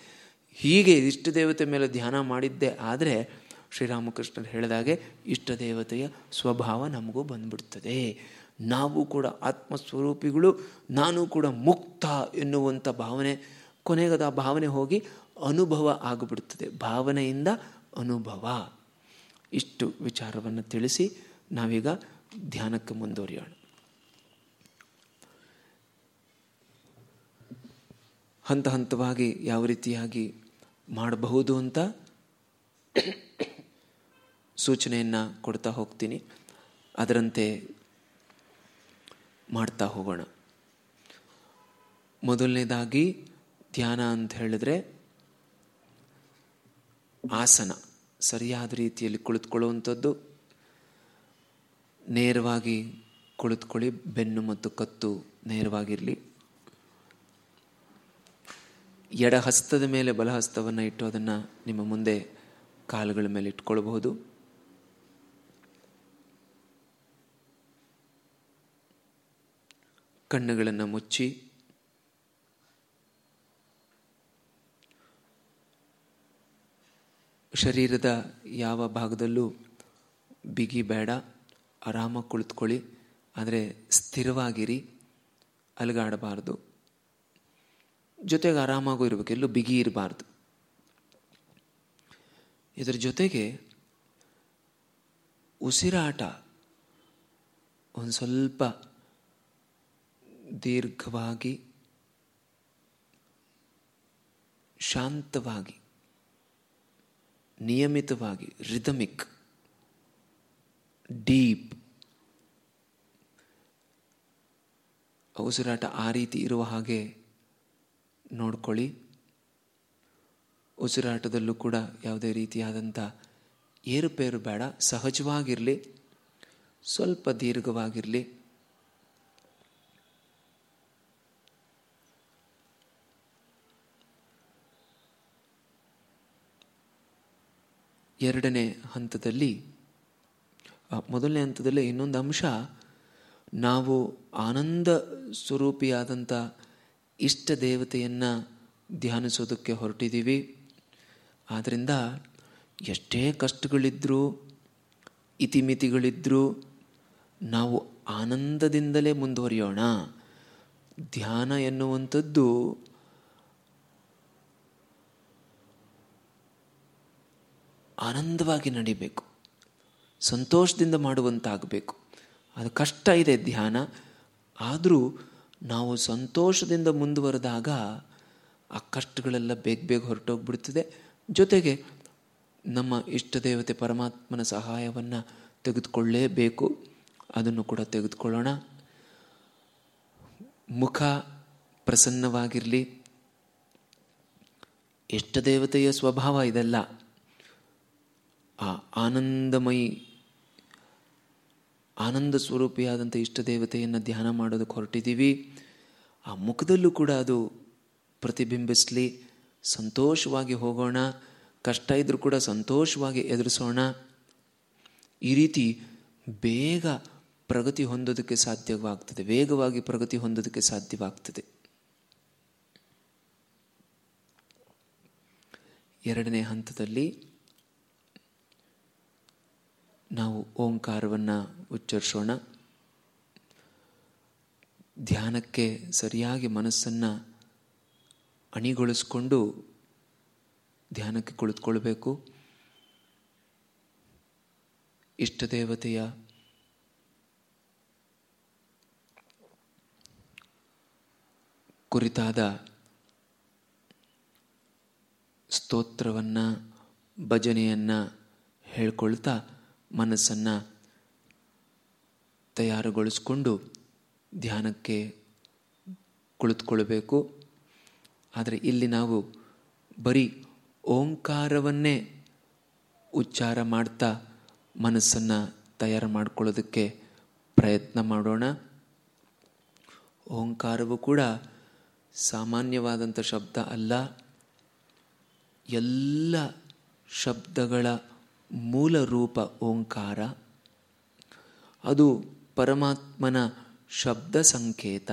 ಹೀಗೆ ಇಷ್ಟ ದೇವತೆ ಮೇಲೆ ಧ್ಯಾನ ಮಾಡಿದ್ದೆ ಆದರೆ ಶ್ರೀರಾಮಕೃಷ್ಣರು ಹೇಳಿದಾಗೆ ಇಷ್ಟ ದೇವತೆಯ ಸ್ವಭಾವ ನಮಗೂ ಬಂದ್ಬಿಡ್ತದೆ. ನಾವು ಕೂಡ ಆತ್ಮಸ್ವರೂಪಿಗಳು, ನಾನು ಕೂಡ ಮುಕ್ತ ಎನ್ನುವಂಥ ಭಾವನೆ, ಕೊನೆಗದ ಭಾವನೆ ಹೋಗಿ ಅನುಭವ ಆಗಿಬಿಡ್ತದೆ. ಭಾವನೆಯಿಂದ ಅನುಭವ. ಇಷ್ಟು ವಿಚಾರವನ್ನು ತಿಳಿಸಿ ನಾವೀಗ ಧ್ಯಾನಕ್ಕೆ ಮುಂದುವರಿಯೋಣ. ಹಂತ ಹಂತವಾಗಿ ಯಾವ ರೀತಿಯಾಗಿ ಮಾಡಬಹುದು ಅಂತ ಸೂಚನೆಯನ್ನು ಕೊಡ್ತಾ ಹೋಗ್ತೀನಿ. ಅದರಂತೆ ಮಾಡ್ತಾ ಹೋಗೋಣ. ಮೊದಲನೇದಾಗಿ ಧ್ಯಾನ ಅಂತ ಹೇಳಿದ್ರೆ ಆಸನ ಸರಿಯಾದ ರೀತಿಯಲ್ಲಿ ಕುಳಿತುಕೊಳ್ಳುವಂಥದ್ದು, ನೇರವಾಗಿ ಕುಳಿತುಕೊಳ್ಳಿ, ಬೆನ್ನು ಮತ್ತು ಕತ್ತು ನೇರವಾಗಿರಲಿ. ಎಡ ಹಸ್ತದ ಮೇಲೆ ಬಲಹಸ್ತವನ್ನು ಇಟ್ಟು ಅದನ್ನು ನಿಮ್ಮ ಮುಂದೆ ಕಾಲುಗಳ ಮೇಲೆ ಇಟ್ಕೊಳ್ಬಹುದು. ಕಣ್ಣುಗಳನ್ನು ಮುಚ್ಚಿ ಶರೀರದ ಯಾವ ಭಾಗದಲ್ಲೂ ಬಿಗಿ ಬೇಡ ಆರಾಮಾಗಿ ಕುಳಿತುಕೊಳ್ಳಿ, ಆದರೆ ಸ್ಥಿರವಾಗಿರಿ, ಅಲಗಾಡಬಾರ್ದು. ಜೊತೆಗೆ ಆರಾಮಾಗೂ ಇರಬೇಕು, ಎಲ್ಲೂ ಬಿಗಿ ಇರಬಾರ್ದು. ಇದರ ಜೊತೆಗೆ ಉಸಿರಾಟ ಒಂದು ಸ್ವಲ್ಪ ದೀರ್ಘವಾಗಿ, ಶಾಂತವಾಗಿ ನಿಯಮಿತವಾಗಿ ರಿದಮಿಕ್ ಡೀಪ್ ಉಸಿರಾಟ ಆ ರೀತಿ ಇರುವ ಹಾಗೆ ನೋಡ್ಕೊಳ್ಳಿ. ಉಸಿರಾಟದಲ್ಲೂ ಕೂಡ ಯಾವುದೇ ರೀತಿಯಾದಂಥ ಏರುಪೇರು ಬೇಡ, ಸಹಜವಾಗಿರಲಿ, ಸ್ವಲ್ಪ ದೀರ್ಘವಾಗಿರಲಿ. ಎರಡನೇ ಹಂತದಲ್ಲಿ ಮೊದಲನೇ ಹಂತದಲ್ಲಿ ಇನ್ನೊಂದು ಅಂಶ, ನಾವು ಆನಂದ ಸ್ವರೂಪಿಯಾದಂಥ ಇಷ್ಟ ದೇವತೆಯನ್ನು ಧ್ಯಾನಿಸೋದಕ್ಕೆ ಹೊರಟಿದ್ದೀವಿ. ಆದ್ದರಿಂದ ಎಷ್ಟೇ ಕಷ್ಟಗಳಿದ್ದರೂ ಇತಿಮಿತಿಗಳಿದ್ದರೂ ನಾವು ಆನಂದದಿಂದಲೇ ಮುಂದುವರಿಯೋಣ. ಧ್ಯಾನ ಎನ್ನುವಂಥದ್ದು ಆನಂದವಾಗಿ ನಡಿಬೇಕು. ಸಂತೋಷದಿಂದ ಮಾಡುವಂತಾಗಬೇಕು. ಅದು ಕಷ್ಟ ಇದೆ ಧ್ಯಾನ. ಆದರೂ ನಾವು ಸಂತೋಷದಿಂದ ಮುಂದುವರೆದಾಗ ಆ ಕಷ್ಟಗಳೆಲ್ಲ ಬೇಗ ಬೇಗ ಹೊರಟೋಗ್ಬಿಡ್ತದೆ. ಜೊತೆಗೆ ನಮ್ಮ ಇಷ್ಟ ದೇವತೆ ಪರಮಾತ್ಮನ ಸಹಾಯವನ್ನು ತೆಗೆದುಕೊಳ್ಳೇಬೇಕು. ಅದನ್ನು ಕೂಡ ತೆಗೆದುಕೊಳ್ಳೋಣ. ಮುಖ ಪ್ರಸನ್ನವಾಗಿರಲಿ. ಇಷ್ಟ ದೇವತೆಯ ಸ್ವಭಾವ ಇದೆಲ್ಲ. ಆ ಆನಂದಮಯಿ, ಆನಂದ ಸ್ವರೂಪಿಯಾದಂಥ ಇಷ್ಟ ದೇವತೆಯನ್ನು ಧ್ಯಾನ ಮಾಡೋದಕ್ಕೆ ಹೊರಟಿದ್ದೀವಿ. ಆ ಮುಖದಲ್ಲೂ ಕೂಡ ಅದು ಪ್ರತಿಬಿಂಬಿಸಲಿ, ಸಂತೋಷವಾಗಿ ಹೋಗೋಣ, ಕಷ್ಟ ಇದ್ದರೂ ಕೂಡ ಸಂತೋಷವಾಗಿ ಎದುರಿಸೋಣ. ಈ ರೀತಿ ಬೇಗ ಪ್ರಗತಿ ಹೊಂದೋದಕ್ಕೆ ಸಾಧ್ಯವಾಗ್ತದೆ, ವೇಗವಾಗಿ ಪ್ರಗತಿ ಹೊಂದೋದಕ್ಕೆ ಸಾಧ್ಯವಾಗ್ತದೆ. ಎರಡನೇ ಹಂತದಲ್ಲಿ ನಾವು ಓಂಕಾರವನ್ನು ಉಚ್ಚರಿಸೋಣ. ಧ್ಯಾನಕ್ಕೆ ಸರಿಯಾಗಿ ಮನಸ್ಸನ್ನು ಅಣಿಗೊಳಿಸ್ಕೊಂಡು ಧ್ಯಾನಕ್ಕೆ ಕುಳಿತುಕೊಳ್ಬೇಕು. ಇಷ್ಟ ದೇವತೆಯ ಕುರಿತಾದ ಸ್ತೋತ್ರವನ್ನು, ಭಜನೆಯನ್ನು ಹೇಳ್ಕೊಳ್ತಾ ಮನಸ್ಸನ್ನು ತಯಾರುಗೊಳಿಸ್ಕೊಂಡು ಧ್ಯಾನಕ್ಕೆ ಕುಳಿತುಕೊಳ್ಬೇಕು. ಆದರೆ ಇಲ್ಲಿ ನಾವು ಬರೀ ಓಂಕಾರವನ್ನೇ ಉಚ್ಚಾರ ಮಾಡ್ತಾ ಮನಸ್ಸನ್ನು ತಯಾರು ಮಾಡಿಕೊಳ್ಳೋದಕ್ಕೆ ಪ್ರಯತ್ನ ಮಾಡೋಣ. ಓಂಕಾರವು ಕೂಡ ಸಾಮಾನ್ಯವಾದಂಥ ಶಬ್ದ ಅಲ್ಲ. ಎಲ್ಲ ಶಬ್ದಗಳ ಮೂಲ ರೂಪ ಓಂಕಾರ. ಅದು ಪರಮಾತ್ಮನ ಶಬ್ದ ಸಂಕೇತ.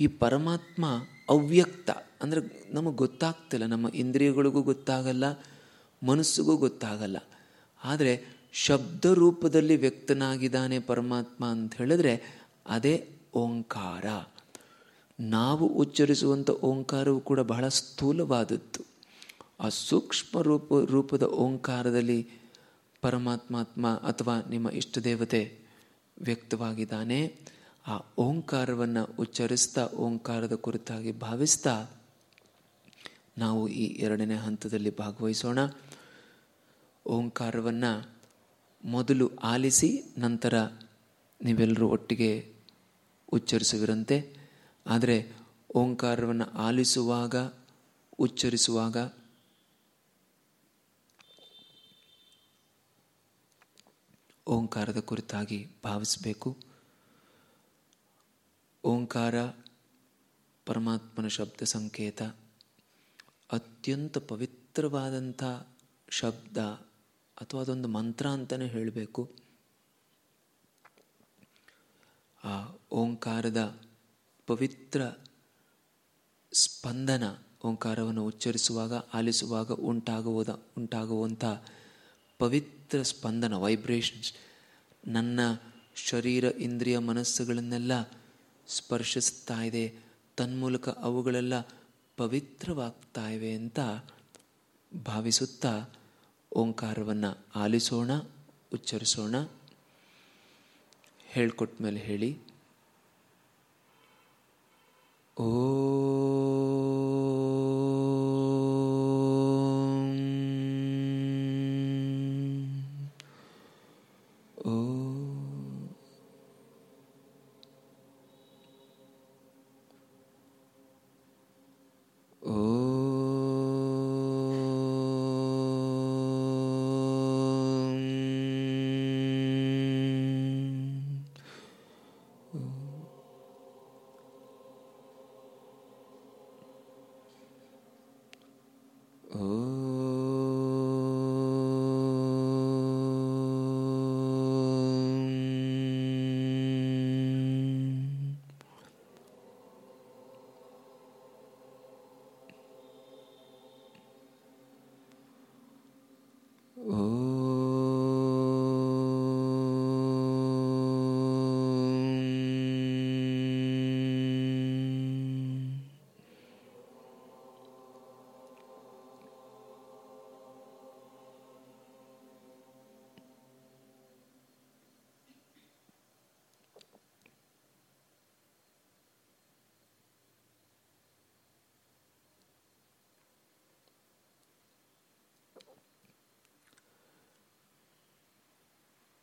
ಈ ಪರಮಾತ್ಮ ಅವ್ಯಕ್ತ, ಅಂದರೆ ನಮಗೆ ಗೊತ್ತಾಗ್ತಿಲ್ಲ, ನಮ್ಮ ಇಂದ್ರಿಯಗಳಿಗೂ ಗೊತ್ತಾಗಲ್ಲ, ಮನಸ್ಸಿಗೂ ಗೊತ್ತಾಗಲ್ಲ. ಆದರೆ ಶಬ್ದ ರೂಪದಲ್ಲಿ ವ್ಯಕ್ತನಾಗಿದ್ದಾನೆ ಪರಮಾತ್ಮ ಅಂತ ಹೇಳಿದ್ರೆ ಅದೇ ಓಂಕಾರ. ನಾವು ಉಚ್ಚರಿಸುವಂಥ ಓಂಕಾರವು ಕೂಡ ಬಹಳ ಸ್ಥೂಲವಾದದ್ದು. ಆ ಸೂಕ್ಷ್ಮ ರೂಪ, ರೂಪದ ಓಂಕಾರದಲ್ಲಿ ಪರಮಾತ್ಮಾತ್ಮ ಅಥವಾ ನಿಮ್ಮ ಇಷ್ಟ ದೇವತೆ ವ್ಯಕ್ತವಾಗಿದ್ದಾನೆ, ಆ ಓಂಕಾರವನ್ನು ಉಚ್ಚರಿಸ್ತಾ, ಓಂಕಾರದ ಕುರಿತಾಗಿ ಭಾವಿಸ್ತಾ ನಾವು ಈ ಎರಡನೇ ಹಂತದಲ್ಲಿ ಭಾಗವಹಿಸೋಣ. ಓಂಕಾರವನ್ನು ಮೊದಲು ಆಲಿಸಿ, ನಂತರ ನೀವೆಲ್ಲರೂ ಒಟ್ಟಿಗೆ ಉಚ್ಚರಿಸುವಿರಂತೆ. ಆದರೆ, ಓಂಕಾರವನ್ನು ಆಲಿಸುವಾಗ, ಉಚ್ಚರಿಸುವಾಗ ಓಂಕಾರದ ಕುರಿತಾಗಿ ಭಾವಿಸಬೇಕು. ಓಂಕಾರ ಪರಮಾತ್ಮನ ಶಬ್ದ ಸಂಕೇತ, ಅತ್ಯಂತ ಪವಿತ್ರವಾದಂಥ ಶಬ್ದ ಅಥವಾ ಅದೊಂದು ಮಂತ್ರ ಅಂತಲೇ ಹೇಳಬೇಕು. ಆ ಓಂಕಾರದ ಪವಿತ್ರ ಸ್ಪಂದನ ಓಂಕಾರವನ್ನು ಉಚ್ಚರಿಸುವಾಗ, ಆಲಿಸುವಾಗ ಉಂಟಾಗುವುದ, ಉಂಟಾಗುವಂಥ ಪವಿತ್ರ ಸ್ಪಂದನ ವೈಬ್ರೇಷನ್ಸ್ ನನ್ನ ಶರೀರ, ಇಂದ್ರಿಯ ಮನಸ್ಸುಗಳನ್ನೆಲ್ಲ ಸ್ಪರ್ಶಿಸ್ತಾ ಇದೆ. ತನ್ಮೂಲಕ ಅವುಗಳೆಲ್ಲ ಪವಿತ್ರವಾಗ್ತಾ ಇವೆ ಅಂತ ಭಾವಿಸುತ್ತಾ ಓಂಕಾರವನ್ನು ಆಲಿಸೋಣ, ಉಚ್ಚರಿಸೋಣ. ಹೇಳ್ಕೊಟ್ಟ ಮೇಲೆ ಹೇಳಿ. ಓ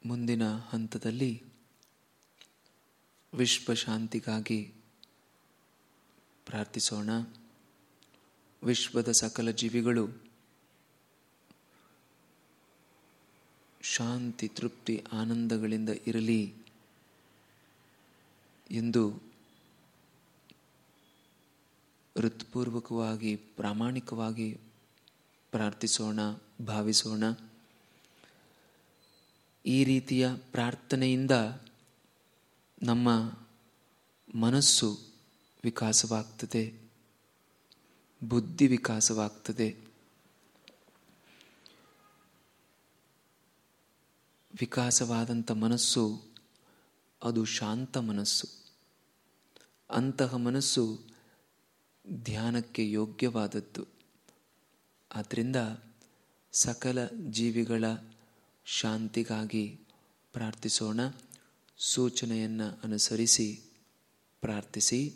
ಮುಂದಿನ ಹಂತದಲ್ಲಿ ವಿಶ್ವ ಶಾಂತಿಗಾಗಿ ಪ್ರಾರ್ಥಿಸೋಣ. ವಿಶ್ವದ ಸಕಲ ಜೀವಿಗಳು ಶಾಂತಿ, ತೃಪ್ತಿ, ಆನಂದಗಳಿಂದ ಇರಲಿ ಎಂದು ಹೃತ್ಪೂರ್ವಕವಾಗಿ ಪ್ರಾಮಾಣಿಕವಾಗಿ ಪ್ರಾರ್ಥಿಸೋಣ, ಭಾವಿಸೋಣ. ಈ ರೀತಿಯ ಪ್ರಾರ್ಥನೆಯಿಂದ ನಮ್ಮ ಮನಸ್ಸು ವಿಕಾಸವಾಗ್ತದೆ, ಬುದ್ಧಿ ವಿಕಾಸವಾಗ್ತದೆ, ವಿಕಾಸವಾದಂಥ ಮನಸ್ಸು ಅದು ಶಾಂತ ಮನಸ್ಸು. ಅಂತಹ ಮನಸ್ಸು ಧ್ಯಾನಕ್ಕೆ ಯೋಗ್ಯವಾದದ್ದು. ಆದ್ದರಿಂದ ಸಕಲ ಜೀವಿಗಳ ಶಾಂತಿಗಾಗಿ ಪ್ರಾರ್ಥಿಸೋಣ. ಸೂಚನೆಯನ್ನು ಅನುಸರಿಸಿ ಪ್ರಾರ್ಥಿಸಿ.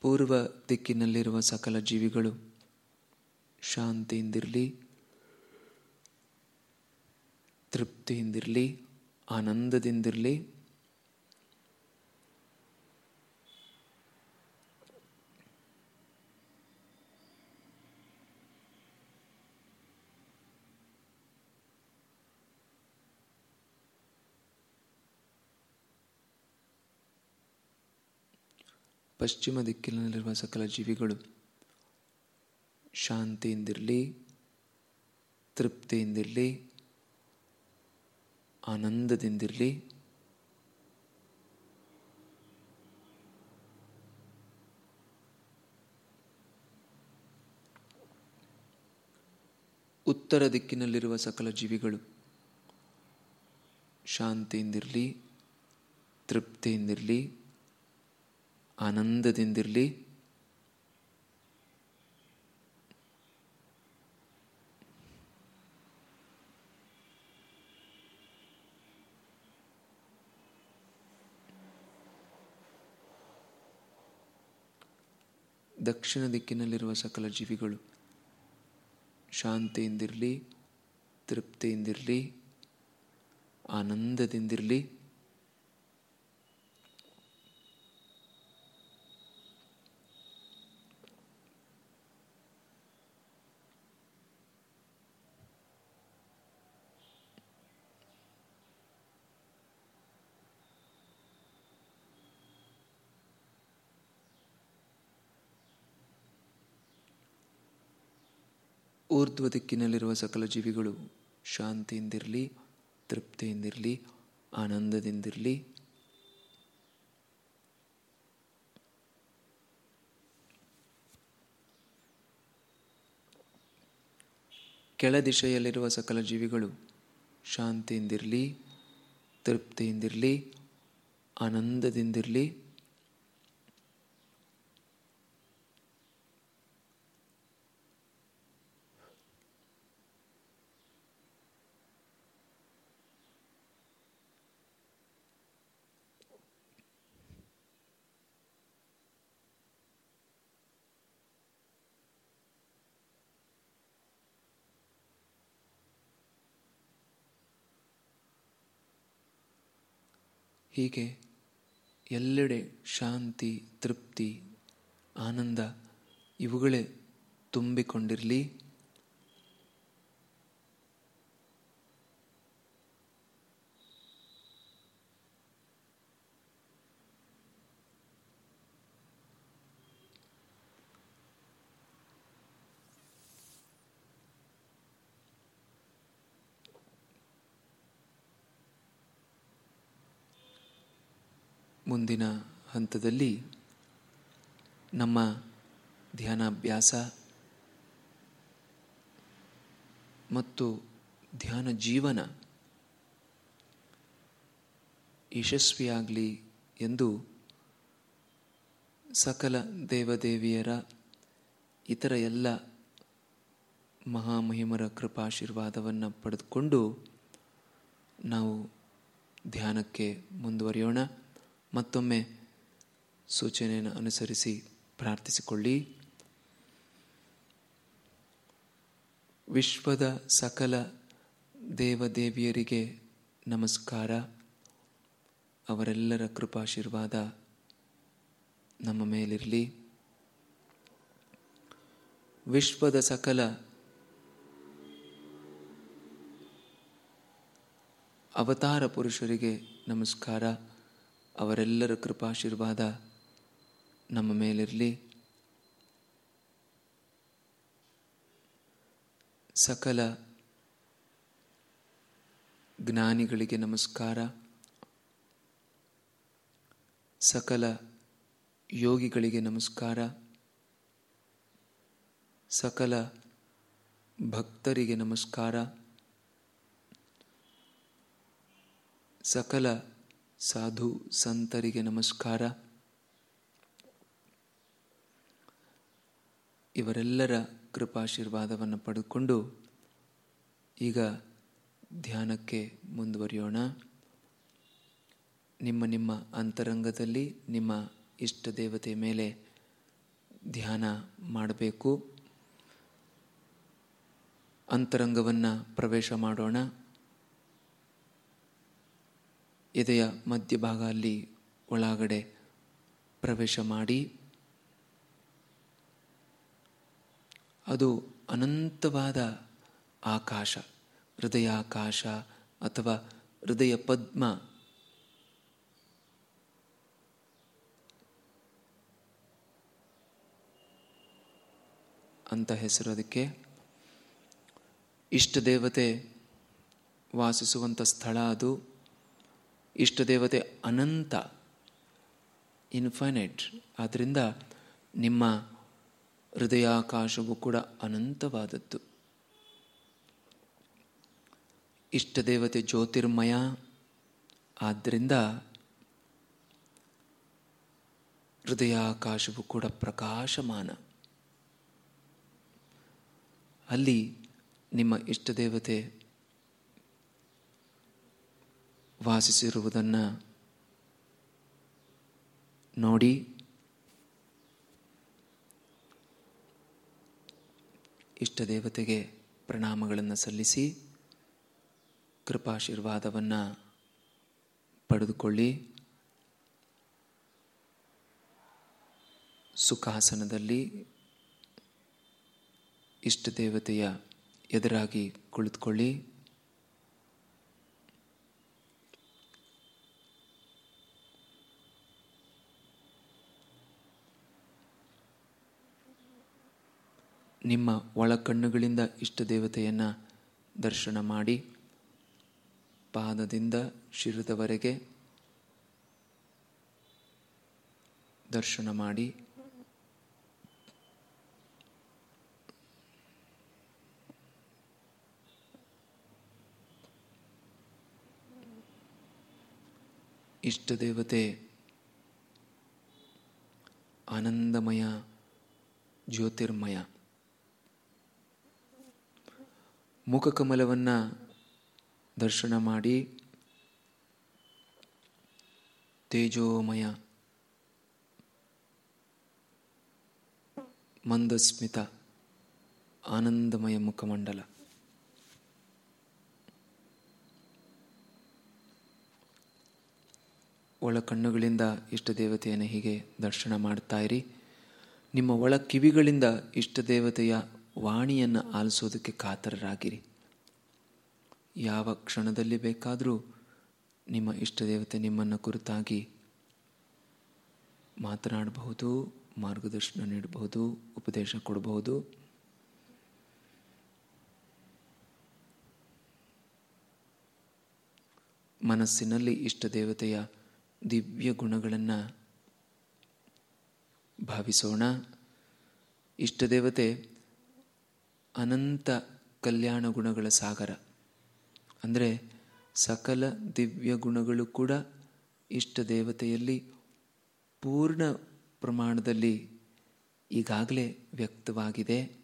ಪೂರ್ವ ದಿಕ್ಕಿನಲ್ಲಿರುವ ಸಕಲ ಜೀವಿಗಳು ಶಾಂತಿಯಿಂದಿರಲಿ ತೃಪ್ತಿಯಿಂದಿರಲಿ ಆನಂದದಿಂದಿರಲಿ ಪಶ್ಚಿಮ ದಿಕ್ಕಿನಲ್ಲಿರುವ ಸಕಲ ಜೀವಿಗಳು ಶಾಂತಿಯಿಂದಿರಲಿ ತೃಪ್ತಿಯಿಂದಿರಲಿ ಆನಂದದಿಂದಿರಲಿ ಉತ್ತರ ದಿಕ್ಕಿನಲ್ಲಿರುವ ಸಕಲ ಜೀವಿಗಳು ಶಾಂತಿಯಿಂದಿರಲಿ ತೃಪ್ತಿಯಿಂದಿರಲಿ ಆನಂದದಿಂದಿರಲಿ. ದಕ್ಷಿಣ ದಿಕ್ಕಿನಲ್ಲಿರುವ ಸಕಲ ಜೀವಿಗಳು ಶಾಂತಿಯಿಂದಿರಲಿ ತೃಪ್ತಿಯಿಂದಿರಲಿ ಆನಂದದಿಂದಿರಲಿ. ಊರ್ಧ್ವ ದಿಕ್ಕಿನಲ್ಲಿರುವ ಸಕಲ ಜೀವಿಗಳು ಶಾಂತಿಯಿಂದಿರಲಿ ತೃಪ್ತಿಯಿಂದಿರಲಿ ಆನಂದದಿಂದಿರಲಿ. ಕೆಳ ದಿಶೆಯಲ್ಲಿರುವ ಸಕಲ ಜೀವಿಗಳು ಶಾಂತಿಯಿಂದಿರಲಿ ತೃಪ್ತಿಯಿಂದಿರಲಿ ಆನಂದದಿಂದಿರಲಿ. ಹೀಗೆ ಎಲ್ಲೆಡೆ ಶಾಂತಿ ತೃಪ್ತಿ ಆನಂದ ಇವುಗಳೇ ತುಂಬಿಕೊಂಡಿರಲಿ. ಮುಂದಿನ ಹಂತದಲ್ಲಿ ನಮ್ಮ ಧ್ಯಾನಾಭ್ಯಾಸ ಮತ್ತು ಧ್ಯಾನ ಜೀವನ ಯಶಸ್ವಿಯಾಗಲಿ ಎಂದು ಸಕಲ ದೇವದೇವಿಯರ ಇತರ ಎಲ್ಲ ಮಹಾಮಹಿಮರ ಕೃಪಾಶೀರ್ವಾದವನ್ನು ಪಡೆದುಕೊಂಡು ನಾವು ಧ್ಯಾನಕ್ಕೆ ಮುಂದುವರಿಯೋಣ. ಮತ್ತೊಮ್ಮೆ ಸೂಚನೆಯನ್ನು ಅನುಸರಿಸಿ ಪ್ರಾರ್ಥಿಸಿಕೊಳ್ಳಿ. ವಿಶ್ವದ ಸಕಲ ದೇವದೇವಿಯರಿಗೆ ನಮಸ್ಕಾರ. ಅವರೆಲ್ಲರ ಕೃಪಾಶೀರ್ವಾದ ನಮ್ಮ ಮೇಲಿರಲಿ. ವಿಶ್ವದ ಸಕಲ ಅವತಾರ ಪುರುಷರಿಗೆ ನಮಸ್ಕಾರ. ಅವರೆಲ್ಲರ ಕೃಪಾಶೀರ್ವಾದ ನಮ್ಮ ಮೇಲಿರಲಿ. ಸಕಲ ಜ್ಞಾನಿಗಳಿಗೆ ನಮಸ್ಕಾರ. ಸಕಲ ಯೋಗಿಗಳಿಗೆ ನಮಸ್ಕಾರ. ಸಕಲ ಭಕ್ತರಿಗೆ ನಮಸ್ಕಾರ. ಸಕಲ ಸಾಧು ಸಂತರಿಗೆ ನಮಸ್ಕಾರ. ಇವರೆಲ್ಲರ ಕೃಪಾಶೀರ್ವಾದವನ್ನು ಪಡೆದುಕೊಂಡು ಈಗ ಧ್ಯಾನಕ್ಕೆ ಮುಂದುವರಿಯೋಣ. ನಿಮ್ಮ ನಿಮ್ಮ ಅಂತರಂಗದಲ್ಲಿ ನಿಮ್ಮ ಇಷ್ಟ ದೇವತೆ ಮೇಲೆ ಧ್ಯಾನ ಮಾಡಬೇಕು. ಅಂತರಂಗವನ್ನು ಪ್ರವೇಶ ಮಾಡೋಣ. ಎದೆಯ ಮಧ್ಯಭಾಗ ಅಲ್ಲಿ ಒಳಗಡೆ ಪ್ರವೇಶ ಮಾಡಿ, ಅದು ಅನಂತವಾದ ಆಕಾಶ, ಹೃದಯಾಕಾಶ ಅಥವಾ ಹೃದಯ ಪದ್ಮ. ಅಂತ ಹೆಸರು ಅದಕ್ಕೆ. ಇಷ್ಟ ದೇವತೆ ವಾಸಿಸುವಂಥ ಸ್ಥಳ ಅದು. ಇಷ್ಟ ದೇವತೆ ಅನಂತ ಇನ್ಫೈನೈಟ್ ಆದ್ದರಿಂದ ನಿಮ್ಮ ಹೃದಯಾಕಾಶವು ಕೂಡ ಅನಂತವಾದದ್ದು. ಇಷ್ಟ ದೇವತೆ ಜ್ಯೋತಿರ್ಮಯ. ಆದ್ದರಿಂದ ಹೃದಯಾಕಾಶವು ಕೂಡ ಪ್ರಕಾಶಮಾನ. ಅಲ್ಲಿ ನಿಮ್ಮ ಇಷ್ಟ ದೇವತೆ ವಾಸಿಸಿರುವುದನ್ನು ನೋಡಿ ಇಷ್ಟ ದೇವತೆಗೆ ಪ್ರಣಾಮಗಳನ್ನು ಸಲ್ಲಿಸಿ ಕೃಪಾಶೀರ್ವಾದವನ್ನು ಪಡೆದುಕೊಳ್ಳಿ. ಸುಖಾಸನದಲ್ಲಿ ಇಷ್ಟ ದೇವತೆಯ ಎದುರಾಗಿ ಕುಳಿತುಕೊಳ್ಳಿ. ನಿಮ್ಮ ಒಳಕಣ್ಣುಗಳಿಂದ ಇಷ್ಟ ದೇವತೆಯನ್ನು ದರ್ಶನ ಮಾಡಿ ಪಾದದಿಂದ ಶಿರದವರೆಗೆ ದರ್ಶನ ಮಾಡಿ ಇಷ್ಟ ದೇವತೆ ಆನಂದಮಯ ಜ್ಯೋತಿರ್ಮಯ. ಮುಖಕಮಲವನ್ನು ದರ್ಶನ ಮಾಡಿ. ತೇಜೋಮಯ ಮಂದಸ್ಮಿತ ಆನಂದಮಯ ಮುಖಮಂಡಲ. ಒಳ ಕಣ್ಣುಗಳಿಂದ ಇಷ್ಟ ದೇವತೆಯನ್ನು ಹೀಗೆ ದರ್ಶನ ಮಾಡ್ತಾ ಇರಿ. ನಿಮ್ಮ ಒಳ ಕಿವಿಗಳಿಂದ ಇಷ್ಟ ದೇವತೆಯ ವಾಣಿಯನ್ನು ಆಲಿಸೋದಕ್ಕೆ ಕಾತರರಾಗಿರಿ. ಯಾವ ಕ್ಷಣದಲ್ಲಿ ಬೇಕಾದರೂ ನಿಮ್ಮ ಇಷ್ಟ ದೇವತೆ ನಿಮ್ಮನ್ನು ಕುರಿತಾಗಿ ಮಾತನಾಡಬಹುದು, ಮಾರ್ಗದರ್ಶನ ನೀಡಬಹುದು, ಉಪದೇಶ ಕೊಡಬಹುದು. ಮನಸ್ಸಿನಲ್ಲಿ ಇಷ್ಟ ದೇವತೆಯ ದಿವ್ಯ ಗುಣಗಳನ್ನು ಭಾವಿಸೋಣ. ಇಷ್ಟ ದೇವತೆ ಅನಂತ ಕಲ್ಯಾಣ ಗುಣಗಳ ಸಾಗರ. ಅಂದರೆ ಸಕಲ ದಿವ್ಯ ಗುಣಗಳು ಕೂಡ ಇಷ್ಟ ದೇವತೆಯಲ್ಲಿ ಪೂರ್ಣ ಪ್ರಮಾಣದಲ್ಲಿ ಈಗಾಗಲೇ ವ್ಯಕ್ತವಾಗಿದೆ.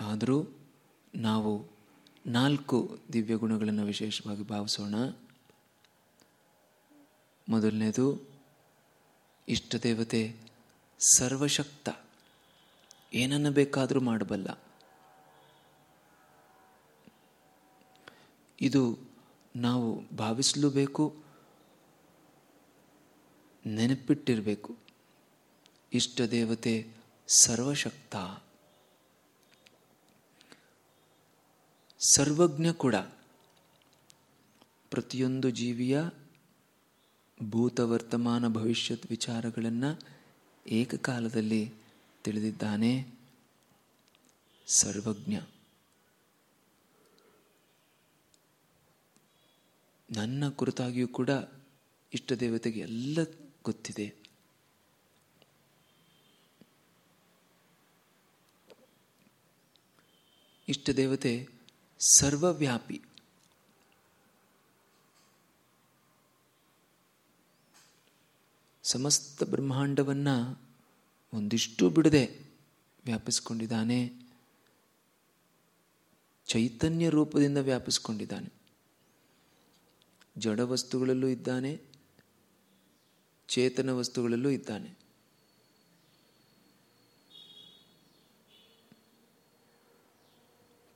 ಆದರೂ ನಾವು ನಾಲ್ಕು ದಿವ್ಯ ಗುಣಗಳನ್ನು ವಿಶೇಷವಾಗಿ ಭಾವಿಸೋಣ. ಮೊದಲನೇದು, ಇಷ್ಟ ದೇವತೆ ಸರ್ವಶಕ್ತ. ಏನನ್ನು ಬೇಕಾದರೂ ಮಾಡಬಲ್ಲ. ಇದು ನಾವು ಭಾವಿಸಲೂ ಬೇಕು ನೆನಪಿಟ್ಟಿರಬೇಕು. ಇಷ್ಟ ದೇವತೆ ಸರ್ವಶಕ್ತ. ಸರ್ವಜ್ಞ ಕೂಡ. ಪ್ರತಿಯೊಂದು ಜೀವಿಯ ಭೂತ ವರ್ತಮಾನ ಭವಿಷ್ಯತ್ ವಿಚಾರಗಳನ್ನು ಏಕಕಾಲದಲ್ಲಿ ತಿಳಿದಿದ್ದಾನೆ ಸರ್ವಜ್ಞ. ನನ್ನ ಕುರಿತಾಗಿಯೂ ಕೂಡ ಇಷ್ಟ ದೇವತೆಗೆ ಎಲ್ಲ ಗೊತ್ತಿದೆ. ಇಷ್ಟ ದೇವತೆ ಸರ್ವವ್ಯಾಪಿ. ಸಮಸ್ತ ಬ್ರಹ್ಮಾಂಡವನ್ನು ಒಂದಿಷ್ಟು ಬಿಡದೆ ವ್ಯಾಪಿಸ್ಕೊಂಡಿದ್ದಾನೆ. ಚೈತನ್ಯ ರೂಪದಿಂದ ವ್ಯಾಪಿಸ್ಕೊಂಡಿದ್ದಾನೆ. ಜಡ ವಸ್ತುಗಳಲ್ಲೂ ಇದ್ದಾನೆ, ಚೇತನ ವಸ್ತುಗಳಲ್ಲೂ ಇದ್ದಾನೆ.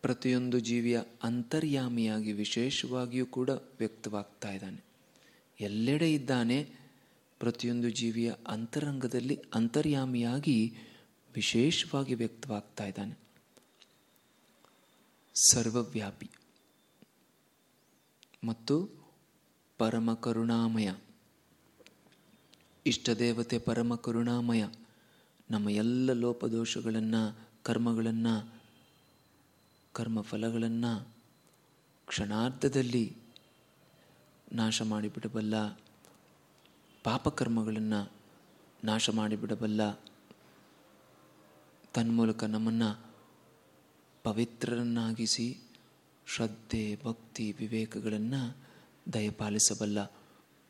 ಪ್ರತಿಯೊಂದು ಜೀವಿಯ ಅಂತರ್ಯಾಮಿಯಾಗಿ ವಿಶೇಷವಾಗಿಯೂ ಕೂಡ ವ್ಯಕ್ತವಾಗ್ತಾ ಇದ್ದಾನೆ. ಎಲ್ಲೆಡೆ ಇದ್ದಾನೆ ಪ್ರತಿಯೊಂದು ಜೀವಿಯ ಅಂತರಂಗದಲ್ಲಿ ಅಂತರ್ಯಾಮಿಯಾಗಿ ವಿಶೇಷವಾಗಿ ವ್ಯಕ್ತವಾಗ್ತಾ ಇದ್ದಾನೆ. ಸರ್ವವ್ಯಾಪಿ ಮತ್ತು ಪರಮ ಕರುಣಾಮಯ. ಇಷ್ಟದೇವತೆ ಪರಮ ಕರುಣಾಮಯ. ನಮ್ಮ ಎಲ್ಲ ಲೋಪದೋಷಗಳನ್ನು, ಕರ್ಮಗಳನ್ನು, ಕರ್ಮಫಲಗಳನ್ನು ಕ್ಷಣಾರ್ಧದಲ್ಲಿ ನಾಶ ಮಾಡಿಬಿಡಬಲ್ಲ ಪಾಪಕರ್ಮಗಳನ್ನು ನಾಶ ಮಾಡಿಬಿಡಬಲ್ಲ ತನ್ಮೂಲಕ ನಮ್ಮನ್ನು ಪವಿತ್ರರನ್ನಾಗಿಸಿ ಶ್ರದ್ಧೆ, ಭಕ್ತಿ, ವಿವೇಕಗಳನ್ನು ದಯಪಾಲಿಸಬಲ್ಲ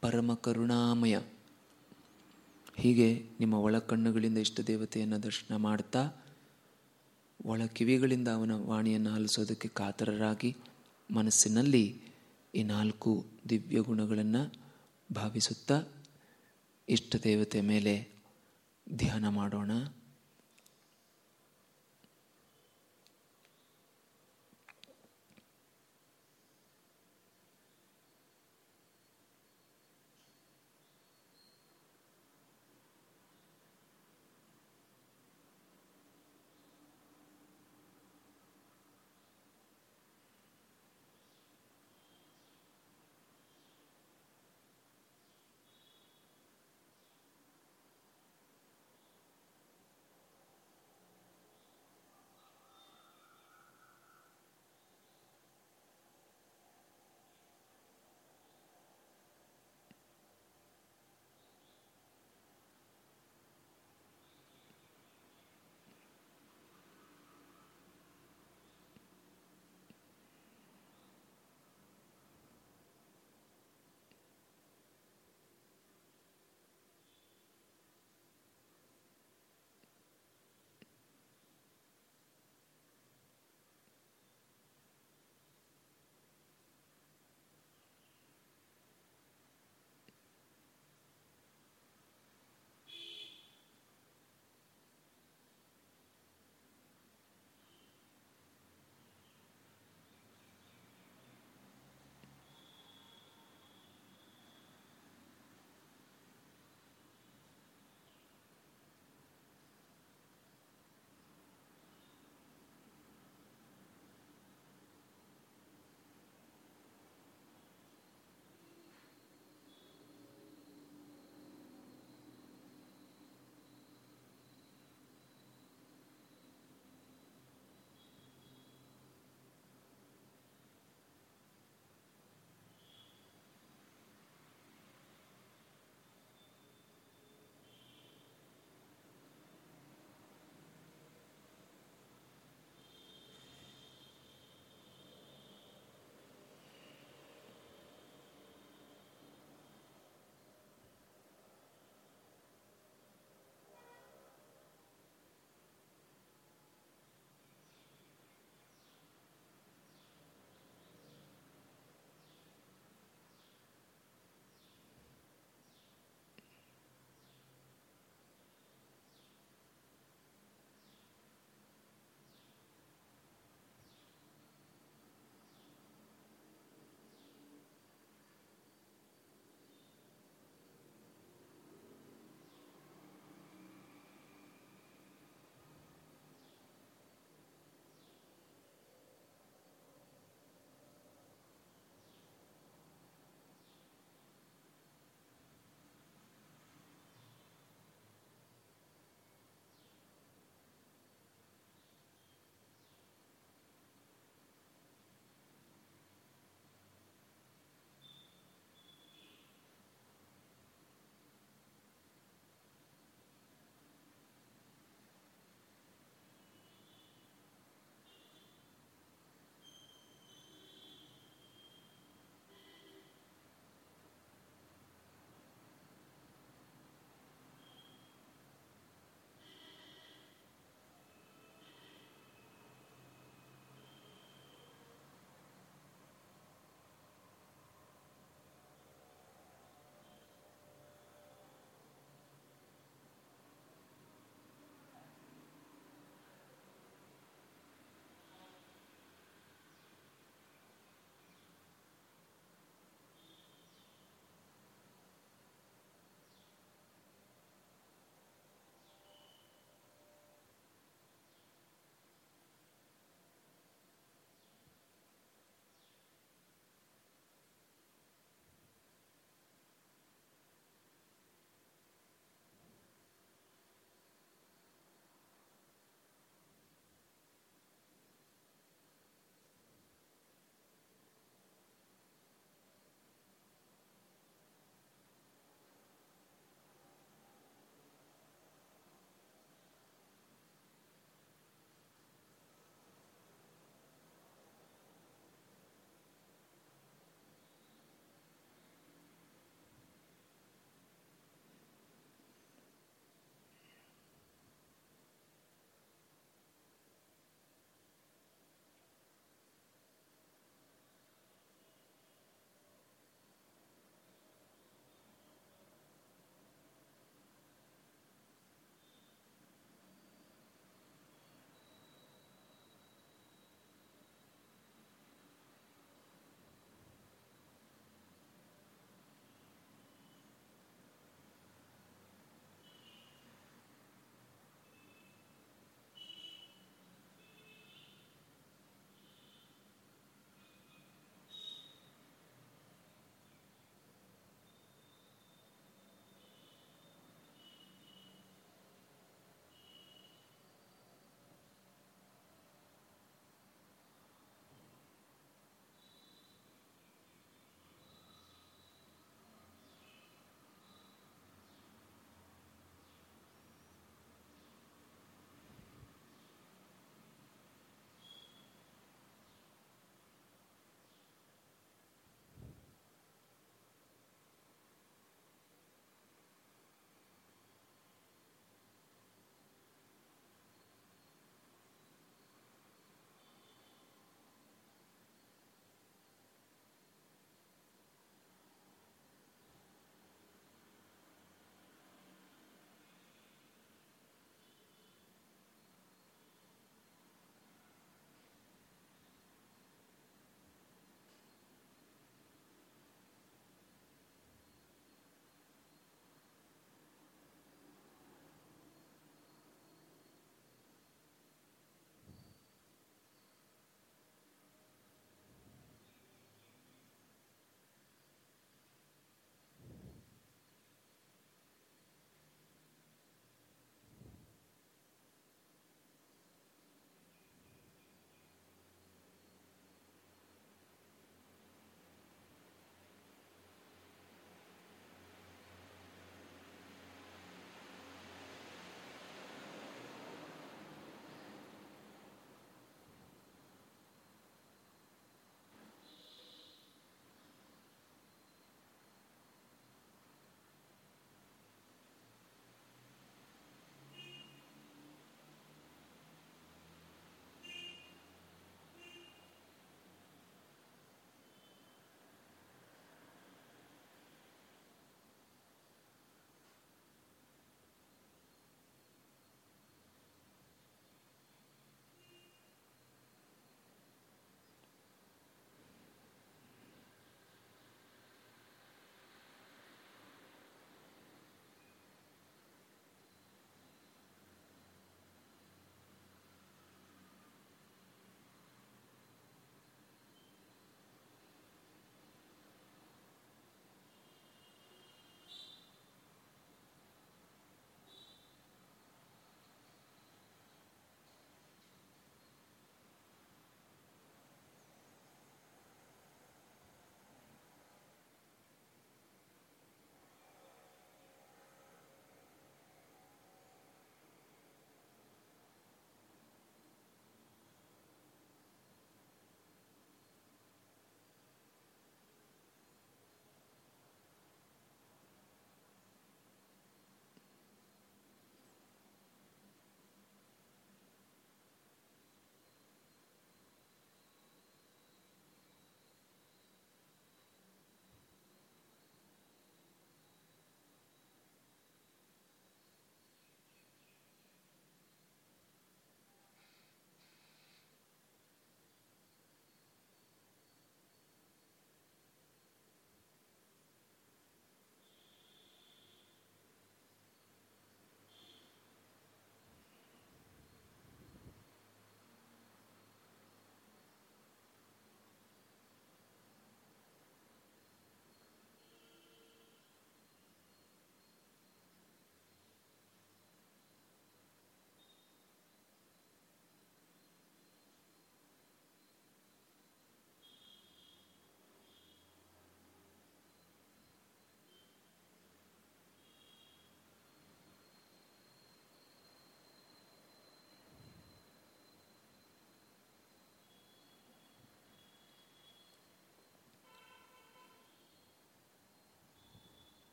ಪರಮ ಕರುಣಾಮಯ. ಹೀಗೆ ನಿಮ್ಮ ಒಳಕಣ್ಣುಗಳಿಂದ ಇಷ್ಟ ದೇವತೆಯನ್ನು ದರ್ಶನ ಮಾಡ್ತಾ ಒಳ ಕಿವಿಗಳಿಂದ ಅವನ ವಾಣಿಯನ್ನು ಆಲಿಸೋದಕ್ಕೆ ಕಾತರರಾಗಿ ಮನಸ್ಸಿನಲ್ಲಿ ಈ ನಾಲ್ಕು ದಿವ್ಯ ಗುಣಗಳನ್ನು ಭಾವಿಸುತ್ತಾ ಇಷ್ಟ ದೇವತೆ ಮೇಲೆ ಧ್ಯಾನ ಮಾಡೋಣ.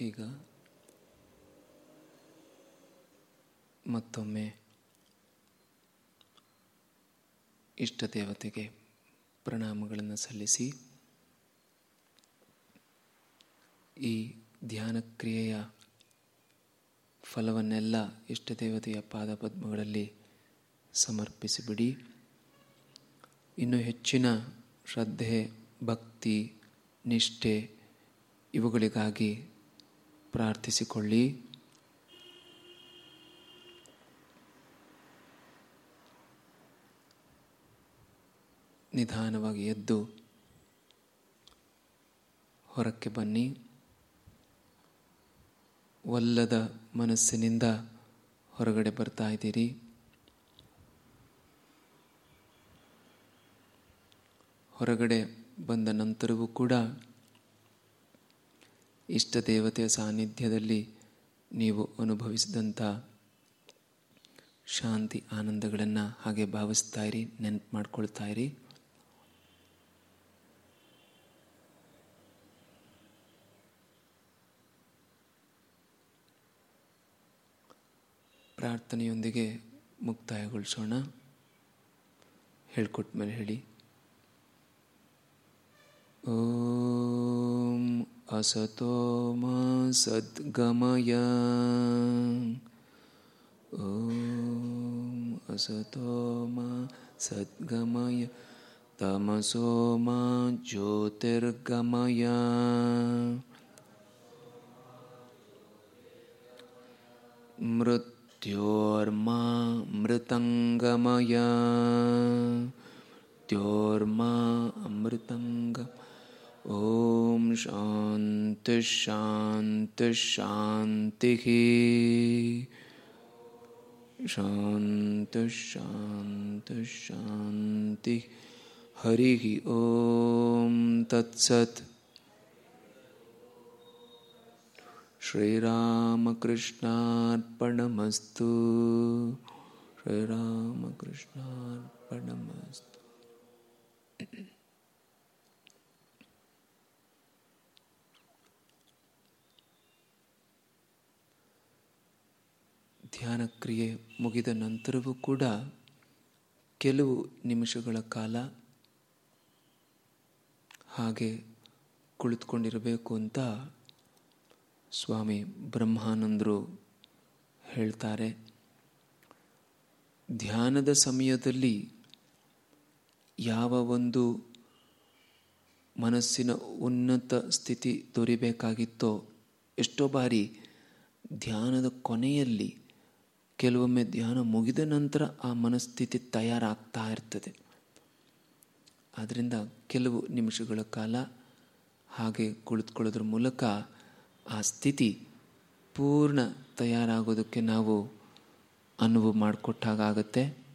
ಈಗ ಮತ್ತೊಮ್ಮೆ ಇಷ್ಟ ದೇವತೆಗೆ ಪ್ರಣಾಮಗಳನ್ನು ಸಲ್ಲಿಸಿ ಈ ಧ್ಯಾನ ಕ್ರಿಯೆಯ ಫಲವನ್ನೆಲ್ಲ ಇಷ್ಟ ದೇವತೆಯ ಪಾದಪದ್ಮಗಳಲ್ಲಿ ಸಮರ್ಪಿಸಿಬಿಡಿ. ಇನ್ನು ಹೆಚ್ಚಿನ ಶ್ರದ್ಧೆ, ಭಕ್ತಿ, ನಿಷ್ಠೆ ಇವುಗಳಿಗಾಗಿ ಪ್ರಾರ್ಥಿಸಿಕೊಳ್ಳಿ. ನಿಧಾನವಾಗಿ ಎದ್ದು ಹೊರಕ್ಕೆ ಬನ್ನಿ. ಒಲ್ಲದ ಮನಸ್ಸಿನಿಂದ ಹೊರಗಡೆ ಬರ್ತಾ ಇದ್ದೀರಿ. ಹೊರಗಡೆ ಬಂದ ನಂತರವೂ ಕೂಡ ಇಷ್ಟ ದೇವತೆಯ ಸಾನ್ನಿಧ್ಯದಲ್ಲಿ ನೀವು ಅನುಭವಿಸಿದಂಥ ಶಾಂತಿ ಆನಂದಗಳನ್ನು ಹಾಗೆ ಭಾವಿಸ್ತಾ ಇರಿ, ನೆನಪು ಮಾಡ್ಕೊಳ್ತಾ ಇರಿ. ಪ್ರಾರ್ಥನೆಯೊಂದಿಗೆ ಮುಕ್ತಾಯಗೊಳಿಸೋಣ. Om Asatoma Sadgamaya. Om Asatoma Sadgamaya. Tamasoma Jyotirgamaya. Mrityorma Mritangamaya. Mrityorma Mritangamaya Om Shanti शांति शांति। ही शांति शांति शांति। हरि ही ओम तत्सत। श्री राम ಧ್ಯಾನ ಕ್ರಿಯೆ ಮುಗಿದ ನಂತರವೂ ಕೂಡ ಕೆಲವು ನಿಮಿಷಗಳ ಕಾಲ ಹಾಗೆ ಕುಳಿತುಕೊಂಡಿರಬೇಕು ಅಂತ ಸ್ವಾಮಿ ಬ್ರಹ್ಮಾನಂದರು ಹೇಳ್ತಾರೆ. ಧ್ಯಾನದ ಸಮಯದಲ್ಲಿ ಯಾವ ಒಂದು ಮನಸ್ಸಿನ ಉನ್ನತ ಸ್ಥಿತಿ ದೊರಿಬೇಕಾಗಿತ್ತೋ ಎಷ್ಟೋ ಬಾರಿ ಧ್ಯಾನದ ಕೊನೆಯಲ್ಲಿ ಕೆಲವೊಮ್ಮೆ ಧ್ಯಾನ ಮುಗಿದ ನಂತರ ಆ ಮನಸ್ಥಿತಿ ತಯಾರಾಗ್ತಾ ಇರ್ತದೆ. ಆದ್ದರಿಂದ ಕೆಲವು ನಿಮಿಷಗಳ ಕಾಲ ಹಾಗೆ ಕುಳಿತುಕೊಳ್ಳೋದ್ರ ಮೂಲಕ ಆ ಸ್ಥಿತಿ ಪೂರ್ಣ ತಯಾರಾಗೋದಕ್ಕೆ ನಾವು ಅನುವು ಮಾಡಿಕೊಟ್ಟಾಗತ್ತೆ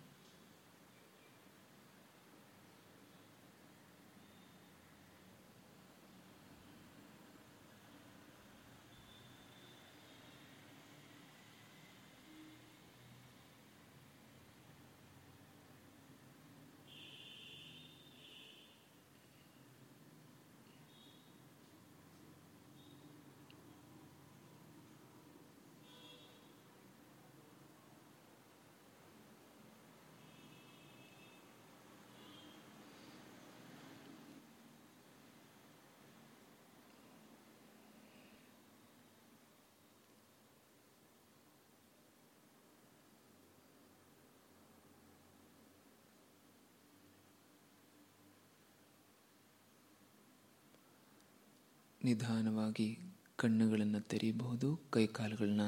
ನಿಧಾನವಾಗಿ ಕಣ್ಣುಗಳನ್ನು ತೆರೀಬಹುದು ಕೈಕಾಲುಗಳನ್ನ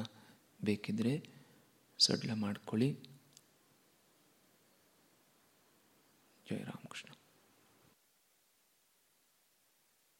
ಬೇಕಿದ್ರೆ ಸಡ್ಲ ಮಾಡ್ಕೊಳ್ಳಿ. ಜಯ ರಾಮಕೃಷ್ಣ.